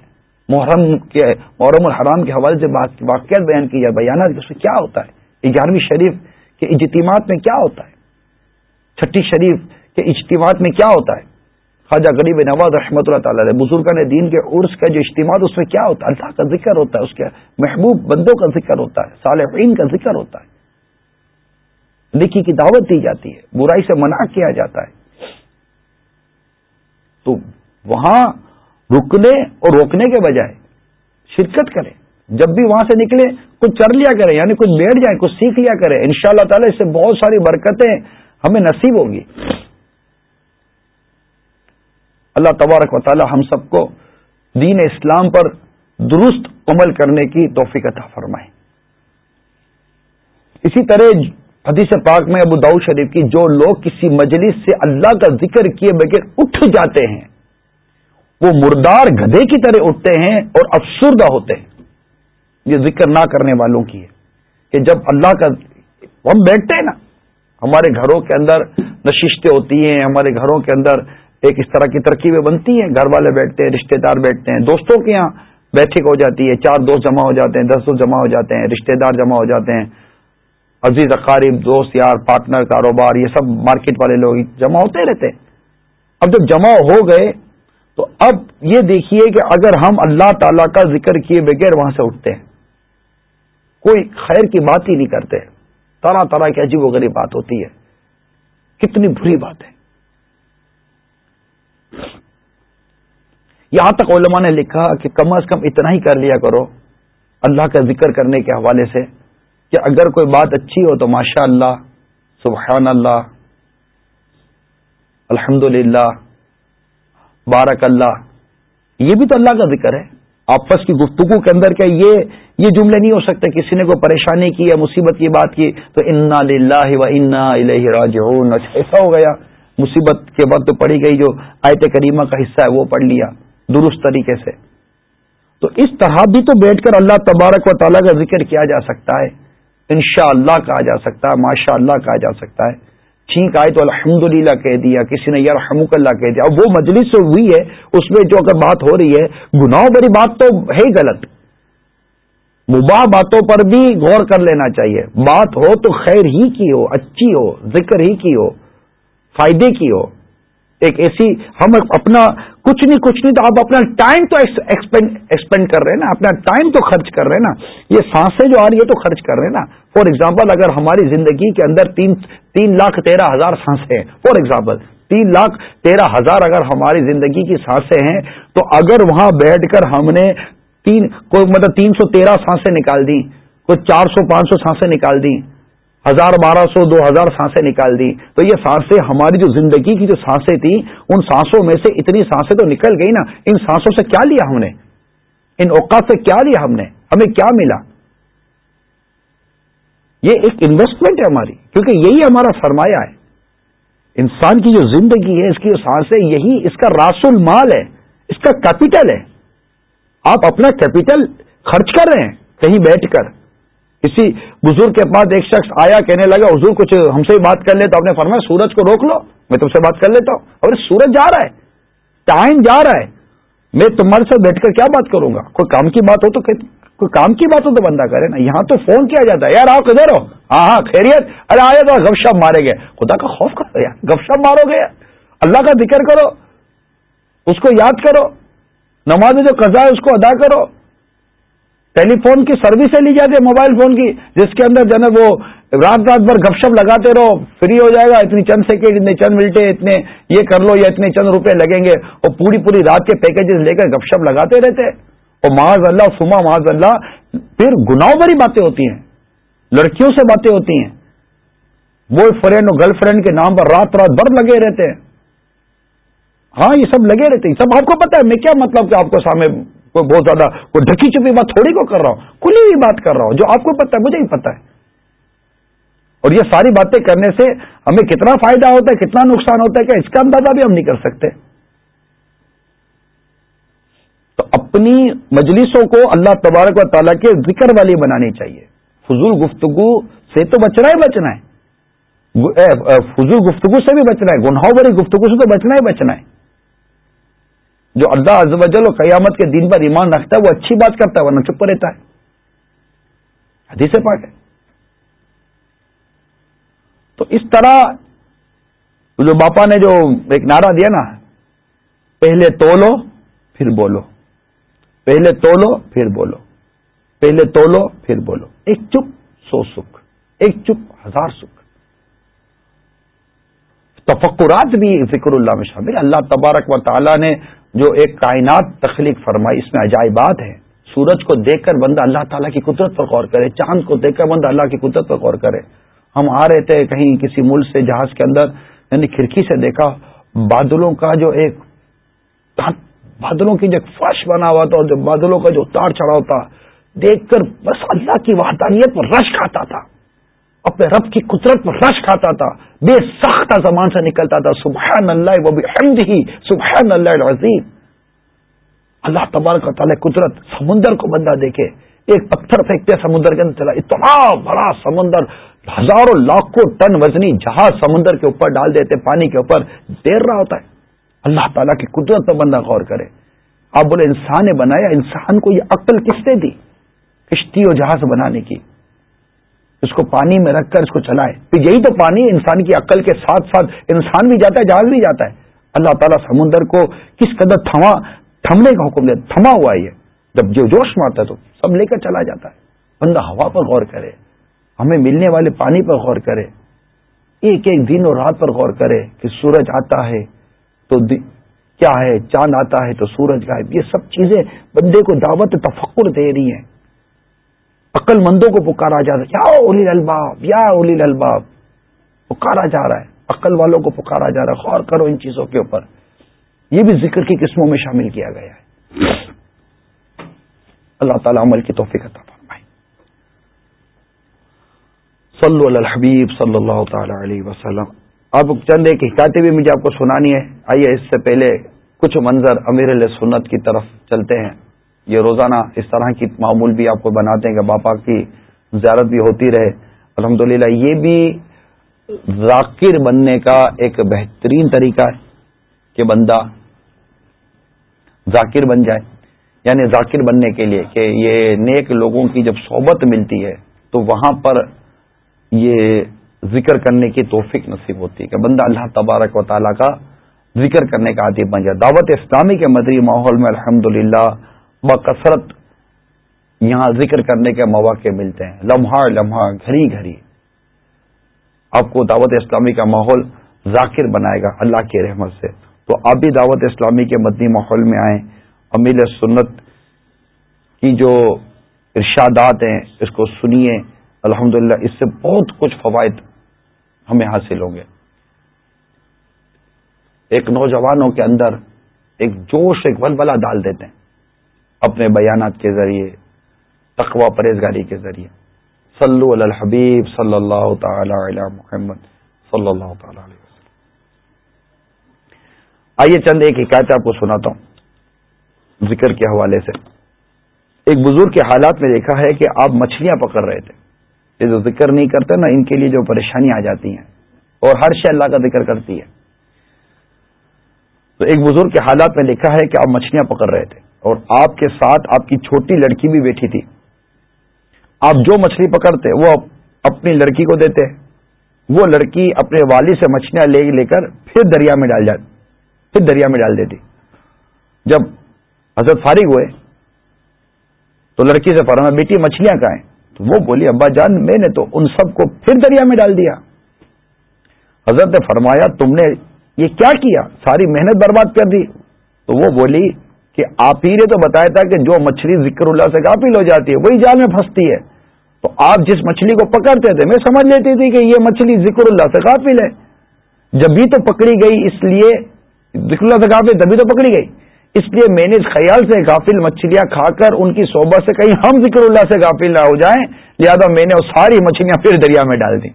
محرم کے، محرم الحرام کے حوالے سے واقعات بیان کی جائے بیانات اس میں کیا ہوتا ہے؟ گیارہویں شریف کے اجتماعات میں کیا ہوتا ہے؟ چھٹی شریف کے اجتماعات میں کیا ہوتا ہے؟ خواجہ غریب نواز رحمۃ اللہ تعالی بزرگ نے دین کے عرس کا جو اجتماع اس میں کیا ہوتا ہے؟ اللہ کا ذکر ہوتا ہے، اس کے محبوب بندوں کا ذکر ہوتا ہے، صالحین کا ذکر ہوتا ہے۔ لکھی کی دعوت دی جاتی ہے، برائی سے منع کیا جاتا ہے۔ تو وہاں رکنے اور روکنے کے بجائے شرکت کریں۔ جب بھی وہاں سے نکلے، کچھ چر لیا کرے یعنی کچھ بیٹھ جائیں، کچھ سیکھ لیا کرے ان شاء اللہ تعالی اس سے بہت ساری برکتیں ہمیں نصیب ہوگی۔ اللہ تبارک و تعالی ہم سب کو دین اسلام پر درست عمل کرنے کی توفیق عطا فرمائے۔ اسی طرح حدیث پاک میں ابو داؤ شریف کی جو لوگ کسی مجلس سے اللہ کا ذکر کیے بغیر اٹھ جاتے ہیں، وہ مردار گدے کی طرح اٹھتے ہیں اور افسردہ ہوتے ہیں۔ یہ ذکر نہ کرنے والوں کی ہے کہ جب اللہ کا، ہم بیٹھتے ہیں نا، ہمارے گھروں کے اندر نشستیں ہوتی ہیں، ہمارے گھروں کے اندر ایک اس طرح کی ترکیبیں بنتی ہیں، گھر والے بیٹھتے ہیں رشتے دار بیٹھتے ہیں، دوستوں کے یہاں بیٹھک ہو جاتی ہے، چار دوست جمع ہو جاتے ہیں، دس دوست جمع ہو جاتے ہیں رشتے دار جمع ہو جاتے ہیں۔ عزیز، اقارب، دوست، یار، پارٹنر، کاروبار، یہ سب مارکیٹ والے لوگ جمع ہوتے رہتے ہیں۔ اب جب جمع ہو گئے، تو اب یہ دیکھیے کہ اگر ہم اللہ تعالی کا ذکر کیے بغیر وہاں سے اٹھتے ہیں، کوئی خیر کی بات ہی نہیں کرتے۔ طرح طرح کی عجیب و غریب بات ہوتی ہے۔ کتنی بری بات ہے۔ یہاں تک علماء نے لکھا کہ کم از کم اتنا ہی کر لیا کرو۔ اللہ کا ذکر کرنے کے حوالے سے کہ اگر کوئی بات اچھی ہو تو ماشاء اللہ سبحان اللہ الحمد للہ بارک اللہ یہ بھی تو اللہ کا ذکر ہے۔ آپس کی گفتگو کے اندر کیا یہ یہ جملے نہیں ہو سکتے کسی نے کوئی پریشانی کی یا مصیبت کی بات کی، تو انا للہ و انا راجعون۔ اچھا، ایسا ہو گیا۔ مصیبت کے وقت پڑھی گئی جو آیت کریمہ کا حصہ ہے، وہ پڑھ لیا درست طریقے سے۔ تو اس طرح بھی تو بیٹھ کر اللہ تبارک و تعالیٰ کا ذکر کیا جا سکتا ہے۔ انشاءاللہ اللہ کہا جا سکتا ہے ماشاء اللہ کہا جا سکتا ہے۔ چھینک آئے تو الحمد کہہ دیا، کسی نے یار حمک اللہ کہہ دیا۔ وہ مجلس جو ہوئی ہے، اس میں جو اگر بات ہو رہی ہے، گناہ بری بات تو ہے ہی غلط۔ مباح باتوں پر بھی غور کر لینا چاہیے۔ بات ہو تو خیر ہی کی ہو، اچھی ہو، ذکر ہی کی ہو، فائدے کی ہو۔ ایک ایسی ہم اپنا کچھ نہیں کچھ نہیں، تو آپ اپنا ٹائم تو ایکسپینڈ کر رہے ہیں نا، اپنا ٹائم تو خرچ کر رہے ہیں نا۔ یہ سانسیں جو آ رہی ہے تو خرچ کر رہے ہیں نا۔ فار ایگزامپل اگر ہماری زندگی کے اندر تین تین لاکھ تیرہ ہزار سانسیں ہیں فار ایگزامپل تین لاکھ تیرہ ہزار اگر ہماری زندگی کی سانسیں ہیں، تو اگر وہاں بیٹھ کر ہم نے تین کوئی مطلب تین سو تیرہ سانسیں نکال دی کوئی چار سو پانچ سو سانسیں نکال دی ہزار بارہ سو، دو ہزار سانسیں نکال دی۔ تو یہ سانسیں ہماری جو زندگی کی جو سانسیں تھیں، ان سانسوں میں سے اتنی سانسیں تو نکل گئی نا۔ ان سانسوں سے کیا لیا ہم نے؟ ان اوقات سے کیا لیا ہم نے؟ ہمیں کیا ملا؟ یہ ایک انویسٹمنٹ ہے ہماری، کیونکہ یہی ہمارا سرمایہ ہے۔ انسان کی جو زندگی ہے، اس کی جو سانسیں، یہی اس کا راس المال ہے، اس کا کیپیٹل ہے۔ آپ اپنا کیپیٹل خرچ کر رہے ہیں، کہیں بیٹھ کر۔ کسی بزرگ کے پاس ایک شخص آیا، کہنے لگا، حضور، کچھ ہم سے بات کر لے تو آپ نے فرمایا، سورج کو روک لو، میں تم سے بات کر لیتا ہوں۔ اور سورج جا رہا ہے، ٹائم جا رہا ہے۔ میں تمہارے ساتھ بیٹھ کر کیا بات کروں گا؟ کوئی کام کی بات ہو تو کوئی کام کی بات ہو تو بندہ کرے نا۔ یہاں تو فون کیا جاتا ہے، یار، آؤ کدھر ہو؟ ہاں ہاں خیریت۔ ارے آیا تو گپ شپ مارے گئے۔ خدا کا خوف کرو یار؟ گپ شپ مارو گے۔ اللہ کا ذکر کرو، اس کو یاد کرو۔ نماز جو قضا ہے، اس کو ادا کرو۔ ٹیلی فون کی سروسیں لی جاتی ہے موبائل فون کی، جس کے اندر جو وہ رات رات بھر گپ شپ لگاتے رہو، فری ہو جائے گا، اتنی چند سیکنڈ، اتنے چند ملٹے اتنے یہ کر لو یا اتنے چند روپے لگیں گے، اور پوری پوری رات کے پیکجز لے کر گپ شپ لگاتے رہتے اور معاذ اللہ سما معاذ اللہ پھر گناہوں بھری باتیں ہوتی ہیں۔ لڑکیوں سے باتیں ہوتی ہیں۔ بوائے فرینڈ اور گرل فرینڈ کے نام پر رات رات بھر لگے رہتے ہیں۔ ہاں یہ سب لگے رہتے ہیں۔ سب آپ کو پتا ہے، میں کیا مطلب کہ آپ کو سامنے کوئی بہت زیادہ کوئی ڈھکی چپی بات تھوڑی کو کر رہا ہوں، کھلی ہوئی بات کر رہا ہوں، جو آپ کو پتا ہے، مجھے ہی پتا ہے۔ اور یہ ساری باتیں کرنے سے ہمیں کتنا فائدہ ہوتا ہے، کتنا نقصان ہوتا ہے کہ اس کا اندازہ بھی ہم نہیں کر سکتے۔ تو اپنی مجلسوں کو اللہ تبارک و تعالیٰ کے ذکر والی بنانی چاہیے۔ فضول گفتگو سے تو بچنا ہی بچنا ہے۔ فضول گفتگو سے بھی بچنا ہے، گناہوں بری گفتگو سے تو بچنا ہی بچنا ہے۔ جو اللہ عز و جل و قیامت کے دن پر ایمان رکھتا ہے، وہ اچھی بات کرتا ہے، ورنہ چپ رہتا ہے۔ حدیث پاک ہے۔ تو اس طرح جو باپا نے جو ایک نعرہ دیا نا، پہلے تولو، پھر بولو۔ پہلے تولو، پھر بولو۔ پہلے تولو، پھر بولو۔ ایک چپ سو سکھ، ایک چپ ہزار سکھ۔ تفکرات بھی ذکر اللہ میں شامل اللہ تبارک و تعالی نے جو ایک کائنات تخلیق فرمائی، اس میں عجائبات ہیں سورج کو دیکھ کر بندہ اللہ تعالیٰ کی قدرت پر غور کرے، چاند کو دیکھ کر بندہ اللہ کی قدرت پر غور کرے۔ ہم آ رہے تھے کہیں کسی ملک سے، جہاز کے اندر یعنی کھڑکی سے دیکھا، بادلوں کا جو ایک بادلوں کی جو فرش بنا ہوا تھا اور جو بادلوں کا جو اتار چڑھا ہوتا، دیکھ کر بس اللہ کی وحدانیت پر رش کھاتا تھا۔ اپنے رب کی قدرت پر رش کھاتا تھا، بے سخت زمان سے نکلتا تھا سبحان اللہ وہ بھی ہی سبحان اللہ العظیم۔ اللہ تبارک و تعالی قدرت سمندر کو بندہ دیکھے، ایک پتھر پھینکتے سمندر کے اندر چلا، اتنا بڑا سمندر، ہزاروں لاکھوں ٹن وزنی جہاز سمندر کے اوپر ڈال دیتے، پانی کے اوپر تیر رہا ہوتا ہے۔ اللہ تعالیٰ کی قدرت پر بندہ غور کرے۔ آپ بولے انسان نے بنایا، انسان کو یہ عقل کس نے دی؟ کشتی اور جہاز بنانے کی۔ اس کو پانی میں رکھ کر اس کو چلائے۔ پھر یہی تو پانی انسان کی عقل کے ساتھ ساتھ انسان بھی جاتا ہے، جہاز بھی جاتا ہے۔ اللہ تعالیٰ سمندر کو کس قدر تھما، تھمنے کا حکم دے، تھما ہوا ہے جب جو جوش مارتا ہے تو سب لے کر چلا جاتا ہے۔ بندہ ہوا پر غور کرے، ہمیں ملنے والے پانی پر غور کرے۔ ایک ایک دن اور رات پر غور کرے کہ سورج آتا ہے تو کیا ہے؟ چاند آتا ہے تو سورج کا یہ سب چیزیں بندے کو دعوت تفکر دے رہی ہیں۔ عقل مندوں کو پکارا جا رہا ہے۔ یا اولی الباب یا اولی الباب پکارا جا رہا ہے۔ عقل والوں کو پکارا جا رہا ہے۔ غور کرو ان چیزوں کے اوپر۔ یہ بھی ذکر کی قسموں میں شامل کیا گیا ہے۔ اللہ تعالی عمل کی توفیق عطا فرمائے۔ صلو علی الحبیب صلی اللہ تعالی علیہ وسلم۔ اب چند ایک حکایتیں بھی مجھے آپ کو سنانی ہے آئیے اس سے پہلے کچھ منظر امیر علیہ سنت کی طرف چلتے ہیں۔ یہ روزانہ اس طرح کی معمول بھی آپ کو بناتے ہیں کہ باپا کی زیارت بھی ہوتی رہے۔ الحمد یہ بھی ذاکر بننے کا ایک بہترین طریقہ ہے کہ بندہ ذاکر بن جائے۔ یعنی ذاکر بننے کے لیے کہ یہ نیک لوگوں کی جب صحبت ملتی ہے تو وہاں پر یہ ذکر کرنے کی توفیق نصیب ہوتی ہے کہ بندہ اللہ تبارک و تعالیٰ کا ذکر کرنے کا عادی بن جائے۔ دعوت اسلامی کے مدری ماحول میں الحمد بکثرت یہاں ذکر کرنے کے مواقع ملتے ہیں۔ لمحہ لمحہ گھری گھری آپ کو دعوت اسلامی کا ماحول ذاکر بنائے گا اللہ کی رحمت سے۔ تو آپ بھی دعوت اسلامی کے مدنی ماحول میں آئیں۔ امیل سنت کی جو ارشادات ہیں، اس کو سنیے۔ الحمد اس سے بہت کچھ فوائد ہمیں حاصل ہوں گے۔ ایک نوجوانوں کے اندر ایک جوش، ایک ولولہ ڈال دیتے ہیں۔ اپنے بیانات کے ذریعے تقوا پرہیزگاری کے ذریعے۔ صلو علی الحبیب صلی اللہ تعالی علی محمد صلی اللہ تعالی علیہ وسلم۔ آئیے چند ایک حکایت آپ کو سناتا ہوں ذکر کے حوالے سے۔ ایک بزرگ کے حالات میں دیکھا ہے کہ آپ مچھلیاں پکڑ رہے تھے۔ یہ جو ذکر نہیں کرتے نا، ان کے لیے جو پریشانی آ جاتی ہیں۔ اور ہر شے اللہ کا ذکر کرتی ہے۔ تو ایک بزرگ کے حالات میں لکھا ہے کہ آپ مچھلیاں پکڑ رہے تھے۔ اور آپ کے ساتھ آپ کی چھوٹی لڑکی بھی بیٹھی تھی۔ آپ جو مچھلی پکڑتے، وہ اپنی لڑکی کو دیتے۔ وہ لڑکی اپنے والد سے مچھلیاں لے لے کر پھر دریا میں ڈال جاتی پھر دریا میں ڈال دیتی۔ جب حضرت فارغ ہوئے، تو لڑکی سے فرما بیٹی، مچھلیاں کا تو وہ بولی، ابا جان، میں نے تو ان سب کو پھر دریا میں ڈال دیا۔ حضرت نے فرمایا، تم نے یہ کیا کیا؟ ساری محنت برباد کر دی۔ تو وہ بولی کہ آپ ہی نے تو بتایا تھا کہ جو مچھلی ذکر اللہ سے غافل ہو جاتی ہے، وہی جال میں پھنستی ہے۔ تو آپ جس مچھلی کو پکڑتے تھے، میں سمجھ لیتی تھی کہ یہ مچھلی ذکر اللہ سے غافل ہے۔ جب بھی تو پکڑی گئی، اس لیے ذکر اللہ سے غافل تبھی تو پکڑی گئی۔ اس لیے میں نے اس خیال سے غافل مچھلیاں کھا کر ان کی صحبت سے کہیں ہم ذکر اللہ سے غافل نہ ہو جائیں، لہٰذا میں نے وہ ساری مچھلیاں پھر دریا میں ڈال دی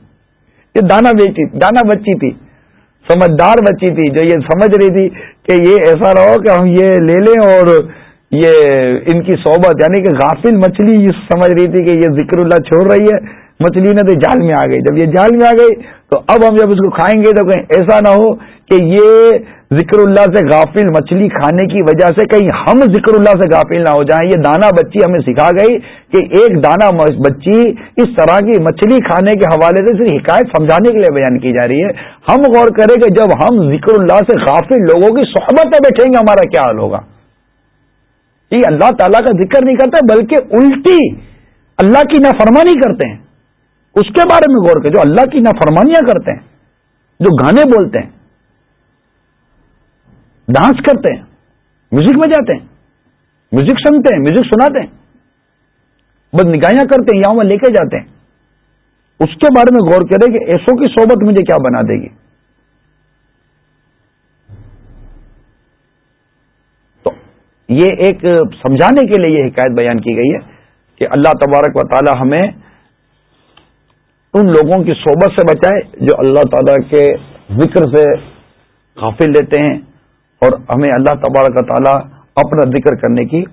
یہ دانا بیچی دانا بچی تھی۔ سمجھدار بچی تھی، جو یہ سمجھ رہی تھی کہ یہ ایسا رہو کہ ہم یہ لے لیں اور یہ ان کی صحبت یعنی کہ غافل مچھلی سمجھ رہی تھی کہ یہ ذکر اللہ چھوڑ رہی ہے، مچھلی نے تو جال میں آ گئی۔ جب یہ جال میں آ گئی تو اب ہم جب اس کو کھائیں گے تو کہیں ایسا نہ ہو کہ یہ ذکر اللہ سے غافل مچھلی کھانے کی وجہ سے کہیں ہم ذکر اللہ سے غافل نہ ہو جائیں۔ یہ دانا بچی ہمیں سکھا گئی کہ ایک دانا بچی اس طرح کی مچھلی کھانے کے حوالے سے صرف حکایت سمجھانے کے لیے بیان کی جا رہی ہے۔ ہم غور کریں کہ جب ہم ذکر اللہ سے غافل لوگوں کی صحبت میں بیٹھیں گے، ہمارا کیا حال ہوگا؟ یہ اللہ تعالیٰ کا ذکر نہیں کرتے، بلکہ الٹی اللہ کی نافرمانی کرتے ہیں۔ اس کے بارے میں غور کریں، جو اللہ کی نافرمانیاں کرتے ہیں، جو گانے بولتے ہیں ڈانس کرتے ہیں، میوزک میں جاتے ہیں، میوزک سنتے ہیں، میوزک سناتے ہیں بد نگاہیاں کرتے ہیں یہاں لے کے جاتے ہیں۔ اس کے بارے میں غور کرے کہ ایسو کی صحبت مجھے کیا بنا دے گی۔ تو یہ ایک سمجھانے کے لیے یہ حکایت بیان کی گئی ہے کہ اللہ تبارک و تعالی ہمیں ان لوگوں کی صحبت سے بچائے جو اللہ تعالی کے ذکر سے غافل لیتے ہیں۔ اور ہمیں اللہ تبارک تعالیٰ اپنا ذکر کرنے کی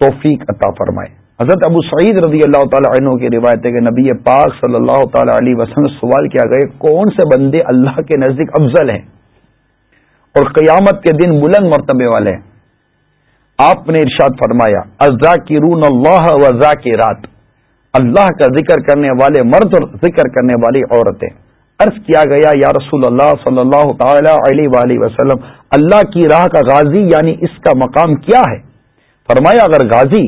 توفیق عطا فرمائے۔ حضرت ابو سعید رضی اللہ تعالیٰ عنہ کی روایت ہے کہ نبی پاک صلی اللہ تعالی علیہ وسلم سوال کیا گئے کون سے بندے اللہ کے نزدیک افضل ہیں اور قیامت کے دن بلند مرتبے والے ہیں؟ آپ نے ارشاد فرمایا ازا کی رون اللہ وزا کی رات اللہ کا ذکر کرنے والے مرد اور ذکر کرنے والی عورتیں۔ عرض کیا گیا، یا رسول اللہ صلی اللہ تعالی علیہ وآلہ وسلم اللہ کی راہ کا غازی یعنی اس کا مقام کیا ہے؟ فرمایا، اگر غازی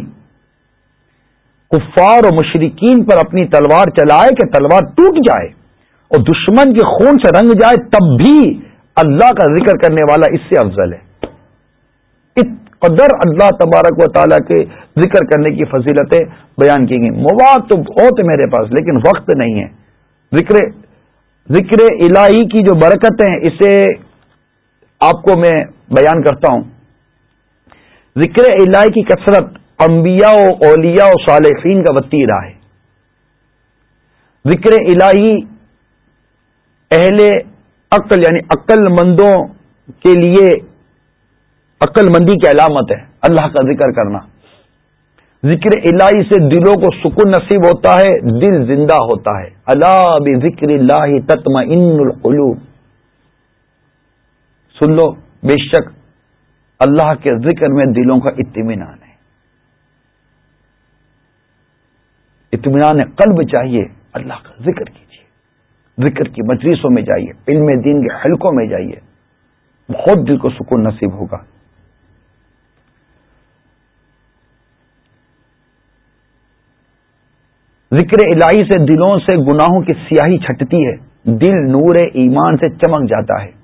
کفار و مشرقین پر اپنی تلوار چلائے کہ تلوار ٹوٹ جائے اور دشمن کے خون سے رنگ جائے، تب بھی اللہ کا ذکر کرنے والا اس سے افضل ہے۔ قدر اللہ تبارک و تعالیٰ کے ذکر کرنے کی فضیلتیں بیان کی گئی مواد تو بہت میرے پاس، لیکن وقت نہیں ہے۔ ذکر ذکر الہی کی جو برکتیں اسے آپ کو میں بیان کرتا ہوں۔ ذکر الہی کی کثرت انبیاء و اولیاء و صالحین کا وطیرہ ہے۔ ذکر الہی اہل عقل یعنی عقل مندوں کے لیے عقل مندی کی علامت ہے، اللہ کا ذکر کرنا۔ ذکر الہی سے دلوں کو سکون نصیب ہوتا ہے، دل زندہ ہوتا ہے۔ اللہ بھی ذکر اللہ تتم القلوب۔ سن لو، بے شک اللہ کے ذکر میں دلوں کا اطمینان ہے۔ اطمینان قلب چاہیے، اللہ کا ذکر کیجیے۔ ذکر کی مجلسوں میں جائیے، علم دین کے حلقوں میں جائیے۔ بہت دل کو سکون نصیب ہوگا۔ ذکر الہی سے دلوں سے گناہوں کی سیاہی چھٹتی ہے۔ دل نور ایمان سے چمک جاتا ہے۔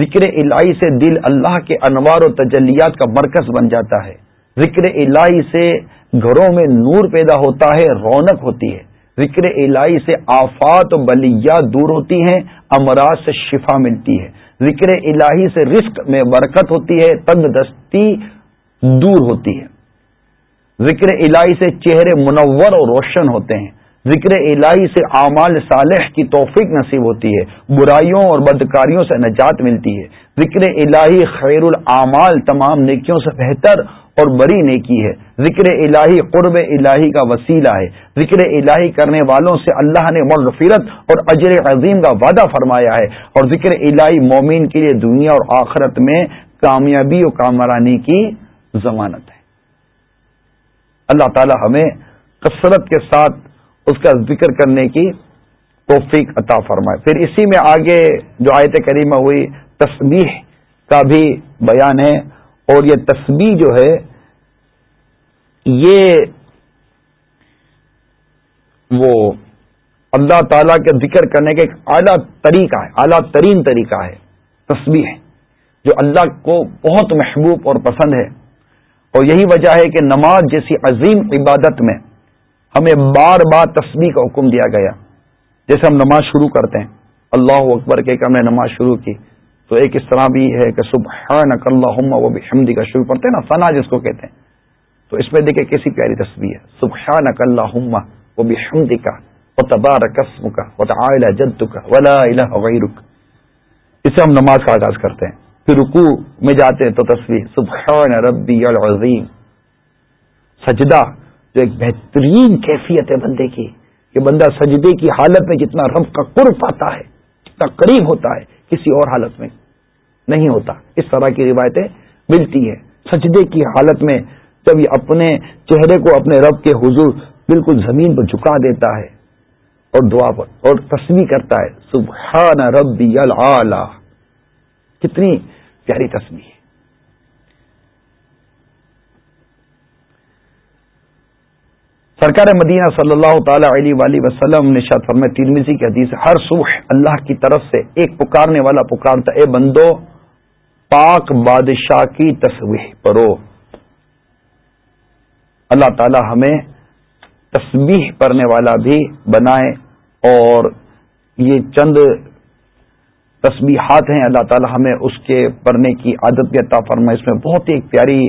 ذکر الہی سے دل اللہ کے انوار و تجلیات کا مرکز بن جاتا ہے۔ ذکر الہی سے گھروں میں نور پیدا ہوتا ہے، رونق ہوتی ہے۔ ذکر الہی سے آفات و بلیات دور ہوتی ہیں، امراض سے شفا ملتی ہے۔ ذکر الہی سے رزق میں برکت ہوتی ہے، تنگ دستی دور ہوتی ہے۔ ذکر الہی سے چہرے منور اور روشن ہوتے ہیں۔ ذکر الہی سے اعمال صالح کی توفیق نصیب ہوتی ہے، برائیوں اور بدکاریوں سے نجات ملتی ہے۔ ذکر الہی خیر العمال تمام نیکیوں سے بہتر اور بڑی نیکی ہے۔ ذکر الہی قرب الہی کا وسیلہ ہے۔ ذکر الہی کرنے والوں سے اللہ نے مغفرت اور اجر عظیم کا وعدہ فرمایا ہے۔ اور ذکر الہی مومین کے لیے دنیا اور آخرت میں کامیابی اور کامرانی کی ضمانت ہے۔ اللہ تعالی ہمیں کثرت کے ساتھ اس کا ذکر کرنے کی توفیق عطا فرمائے۔ پھر اسی میں آگے جو آیت کریمہ ہوئی، تسبیح کا بھی بیان ہے اور یہ تسبیح جو ہے، یہ وہ اللہ تعالی کے ذکر کرنے کا ایک اعلیٰ طریقہ ہے، اعلیٰ ترین طریقہ ہے، تسبیح جو اللہ کو بہت محبوب اور پسند ہے۔ اور یہی وجہ ہے کہ نماز جیسی عظیم عبادت میں ہمیں بار بار تسبیح کا حکم دیا گیا۔ جیسے ہم نماز شروع کرتے ہیں، اللہ اکبر کے کہ ہم نے نماز شروع کی، تو ایک اس طرح بھی ہے کہ سبحانک اللہم و بحمدی کا شروع کرتے ہیں نا ثنا جس کو کہتے ہیں۔ تو اس میں دیکھیں کیسی پیاری تصویر ہے۔ سبحانک اللہم و بحمدی کا و تبارک اسم کا و تعالی جد کا ولا الہ غیرک۔ اسے ہم نماز کا آغاز کرتے ہیں۔ پھر رکوع میں جاتے ہیں تو تصویر، سبحان ربی العظیم۔ سجدہ جو ایک بہترین کیفیت ہے بندے کی، کہ بندہ سجدے کی حالت میں جتنا رب کا قرب پاتا ہے، جتنا قریب ہوتا ہے، کسی اور حالت میں نہیں ہوتا۔ اس طرح کی روایتیں ملتی ہیں۔ سجدے کی حالت میں جب یہ اپنے چہرے کو اپنے رب کے حضور بالکل زمین پر جھکا دیتا ہے اور دعا پر اور تصویر کرتا ہے، سبحان ربی العلی کتنی پیاری تصویر ہے سرکار مدینہ صلی اللہ تعالی علیہ وسلم نے شاہ فرم تیرمیزی کی حدیث، ہر صبح اللہ کی طرف سے ایک پکارنے والا پکارتا اے بندو، پاک بادشاہ کی تصویر پرو اللہ تعالی ہمیں تصویر پڑھنے والا بھی بنائے اور یہ چند تصبیحات ہیں، اللہ تعالی ہمیں اس کے پڑھنے کی عادت بھی عطا فرمائے۔ اس میں بہت ہی ایک پیاری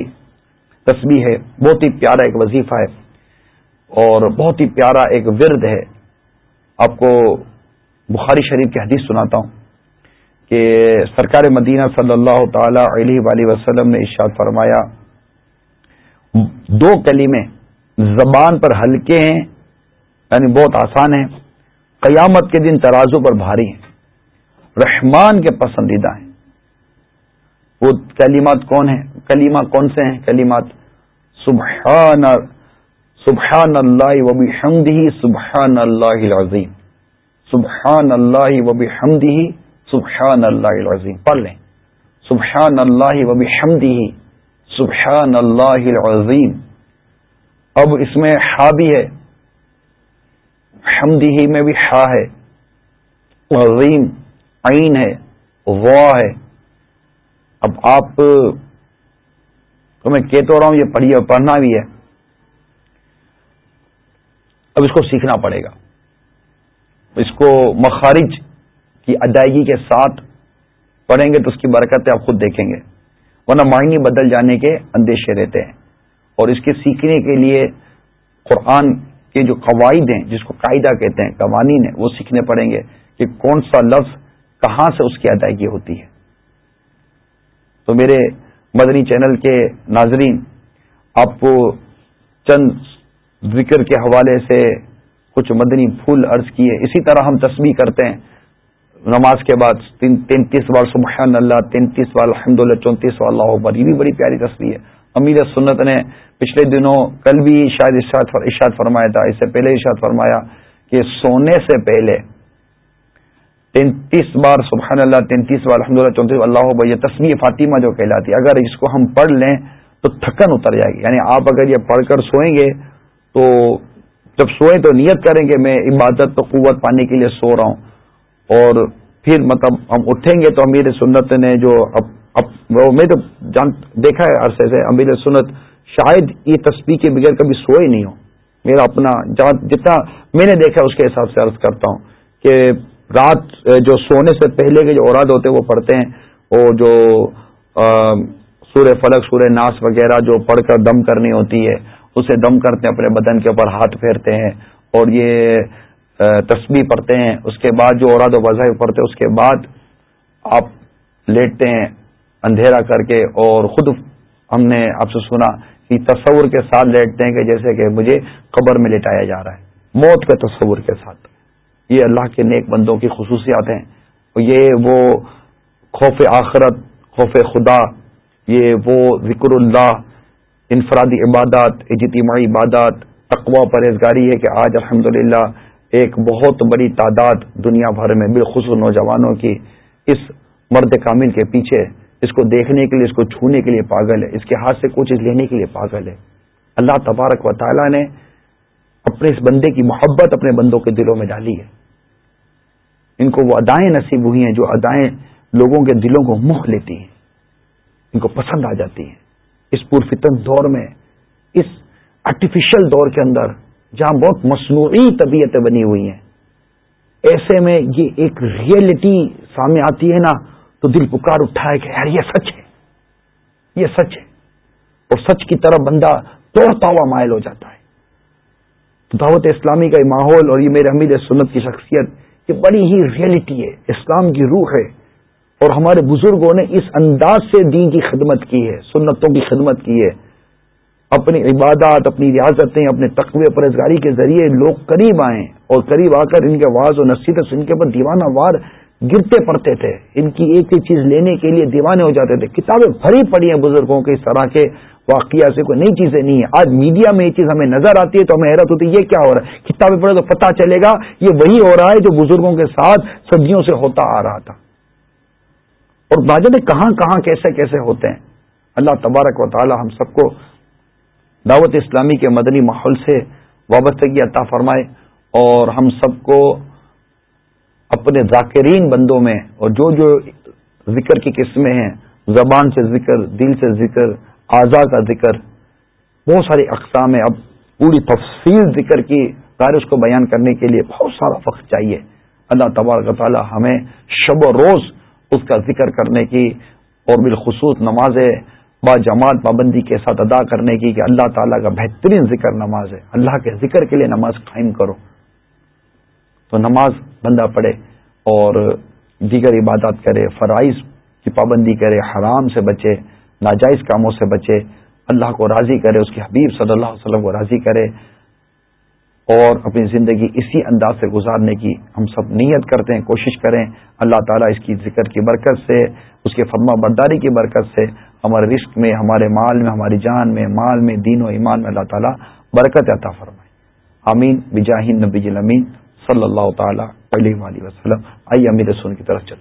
تصویر ہے، بہت ہی پیارا ایک وظیفہ ہے۔ اور بہت ہی پیارا ایک ورد ہے۔ آپ کو بخاری شریف کی حدیث سناتا ہوں کہ سرکار مدینہ صلی اللہ تعالی علیہ وآلہ وسلم نے ارشاد فرمایا، دو کلیمے زبان پر ہلکے ہیں یعنی بہت آسان ہیں، قیامت کے دن ترازو پر بھاری ہیں، رحمان کے پسندیدہ ہیں۔ وہ کلیمات کون ہیں؟ کلیمہ کون سے ہیں؟ کلیمات سبحان سبحان اللہ وبی حمدی سبحان اللہ العظیم. سبحان اللہ وبی حمدی سبحان اللہ العظیم. پڑھ لیں. سبحان اللہ وبی حمدی سبحان اللہ العظیم. اب اس میں ہا بھی ہے. حمدی میں بھی ہا ہے. عظیم. عین ہے. وا ہے. اب آپ، تو میں کہتا رہا ہوں، یہ پڑھیے پڑھنا بھی ہے. اب اس کو سیکھنا پڑے گا۔ اس کو مخارج کی ادائیگی کے ساتھ پڑھیں گے تو اس کی برکتیں آپ خود دیکھیں گے۔ ورنہ معنی بدل جانے کے اندیشے رہتے ہیں۔ اور اس کے سیکھنے کے لیے قرآن کے جو قواعد ہیں، جس کو قاعدہ کہتے ہیں، قوانین ہیں، وہ سیکھنے پڑیں گے کہ کون سا لفظ کہاں سے اس کی ادائیگی ہوتی ہے۔ تو میرے مدنی چینل کے ناظرین، آپ کو چند ذکر کے حوالے سے کچھ مدنی پھول عرض کیے۔ اسی طرح ہم تسبیح کرتے ہیں۔ نماز کے بعد تینتیس بار سبحان اللہ، تینتیس بار الحمد للہ چونتیس بار اللہ اکبر۔ یہ بھی بڑی پیاری تصویر ہے۔ امیر سنت نے پچھلے دنوں کل بھی شاید ارشاد فرمایا تھا۔ اس سے پہلے ارشاد فرمایا کہ سونے سے پہلے تینتیس بار سبحان اللہ، تینتیس بار الحمد للہ چونتیس اللہ اکبر، یہ تصویر فاطمہ جو کہلاتی ہے۔ اگر اس کو ہم پڑھ لیں تو تھکن اتر جائے گی۔ یعنی آپ اگر یہ پڑھ کر سوئیں گے تو جب سوئے تو نیت کریں کہ میں عبادت تو قوت پانے کے لیے سو رہا ہوں۔ اور پھر مطلب ہم اٹھیں گے تو امیر سنت نے جو اب اب میں تو جان دیکھا ہے عرصے سے، امیر سنت شاید یہ تصویر کے بغیر کبھی سوئے نہیں ہو میرا اپنا جتنا میں نے دیکھا اس کے حساب سے عرض کرتا ہوں کہ رات، جو سونے سے پہلے کے جو اوراد ہوتے ہیں، وہ پڑھتے ہیں۔ وہ جو سورہ فلک سورہ ناس وغیرہ جو پڑھ کر دم کرنی ہوتی ہے اسے دم کرتے ہیں، اپنے بدن کے اوپر ہاتھ پھیرتے ہیں اور یہ تسبیح پڑھتے ہیں۔ اس کے بعد جو اوراد و وظائف پڑھتے ہیں، اس کے بعد آپ لیٹتے ہیں اندھیرا کر کے اور خود ہم نے آپ سے سنا کہ تصور کے ساتھ لیٹتے ہیں کہ جیسے کہ مجھے قبر میں لٹایا جا رہا ہے، موت کے تصور کے ساتھ۔ یہ اللہ کے نیک بندوں کی خصوصیات ہیں۔ یہ وہ خوف آخرت، خوف خدا، یہ وہ ذکر اللہ انفرادی عبادات، اجتماعی عبادات تقوا پرہیزگاری ہے کہ آج الحمد ایک بہت بڑی تعداد دنیا بھر میں بالخصوص نوجوانوں کی اس مرد کامل کے پیچھے اس کو دیکھنے کے لیے، اس کو چھونے کے لیے پاگل ہے، اس کے ہاتھ سے کوئی چیز لینے کے لیے پاگل ہے۔ اللہ تبارک و تعالی نے اپنے اس بندے کی محبت اپنے بندوں کے دلوں میں ڈالی ہے۔ ان کو وہ ادائیں نصیب ہوئی ہیں جو ادائیں لوگوں کے دلوں کو مخ لیتی ہیں۔ ان کو پسند آ جاتی ہیں۔ اس پرفتن دور میں، اس آرٹیفیشل دور کے اندر، جہاں بہت مصنوعی طبیعتیں بنی ہوئی ہیں۔ ایسے میں یہ ایک ریئلٹی سامنے آتی ہے نا، تو دل پکار اٹھا ہے کہ یار یہ سچ ہے۔ یہ سچ ہے۔ اور سچ کی طرف بندہ توڑتا ہوا مائل ہو جاتا ہے۔ تو دعوت اسلامی کا یہ ماحول اور یہ میرے امیر سنت کی شخصیت، یہ بڑی ہی ریئلٹی ہے۔ اسلام کی روح ہے۔ اور ہمارے بزرگوں نے اس انداز سے دین کی خدمت کی ہے، سنتوں کی خدمت کی ہے۔ اپنی عبادات، اپنی ریاستیں اپنے تقوی پرزگاری کے ذریعے لوگ قریب آئیں اور قریب آ کر ان کے آواز و نصیحت ان کے اوپر دیوانہ وار گرتے پڑتے تھے۔ ان کی ایک ایک چیز لینے کے لیے دیوانے ہو جاتے تھے۔ کتابیں بھری پڑی ہیں بزرگوں کے اس طرح کے واقعہ سے، کوئی نئی چیزیں نہیں ہیں۔ آج میڈیا میں یہ چیز ہمیں نظر آتی ہے تو ہمیں حیرت ہوتی ہے، یہ کیا ہو رہا ہے؟ کتابیں پڑھے تو پتہ چلے گا، یہ وہی ہو رہا ہے جو بزرگوں کے ساتھ صدیوں سے ہوتا آ رہا تھا۔ اور باجد کہاں کہاں کیسے کیسے ہوتے ہیں؟ اللہ تبارک و تعالی ہم سب کو دعوت اسلامی کے مدنی ماحول سے وابستگی عطا فرمائے اور ہم سب کو اپنے ذاکرین بندوں میں اور جو جو ذکر کی قسمیں ہیں، زبان سے ذکر، دل سے ذکر اعضا کا ذکر، بہت ساری اقسام اب پوری تفصیل ذکر کی اس کو بیان کرنے کے لیے بہت سارا وقت چاہیے۔ اللہ تبارک تعالی ہمیں شب و روز اس کا ذکر کرنے کی اور بالخصوص نماز با جماعت پابندی کے ساتھ ادا کرنے کی کہ اللہ تعالیٰ کا بہترین ذکر نماز ہے۔ اللہ کے ذکر کے لیے نماز قائم کرو۔ تو نماز بندہ پڑھے اور دیگر عبادات کرے، فرائض کی پابندی کرے، حرام سے بچے، ناجائز کاموں سے بچے، اللہ کو راضی کرے، اس کے حبیب صلی اللہ علیہ وسلم کو راضی کرے۔ اور اپنی زندگی اسی انداز سے گزارنے کی ہم سب نیت کرتے ہیں، کوشش کریں۔ اللہ تعالیٰ اس کی ذکر کی برکت سے، اس کے فرما برداری کی برکت سے ہمارے رزق میں، ہمارے مال میں، ہماری جان میں، مال میں، دین و ایمان میں اللہ تعالیٰ برکت عطا فرمائے۔ آمین۔ بجاہین نبی امین۔ صلی اللہ تعالیٰ علیہ وسلم۔ آئیے امیر رسول کی طرف چلتے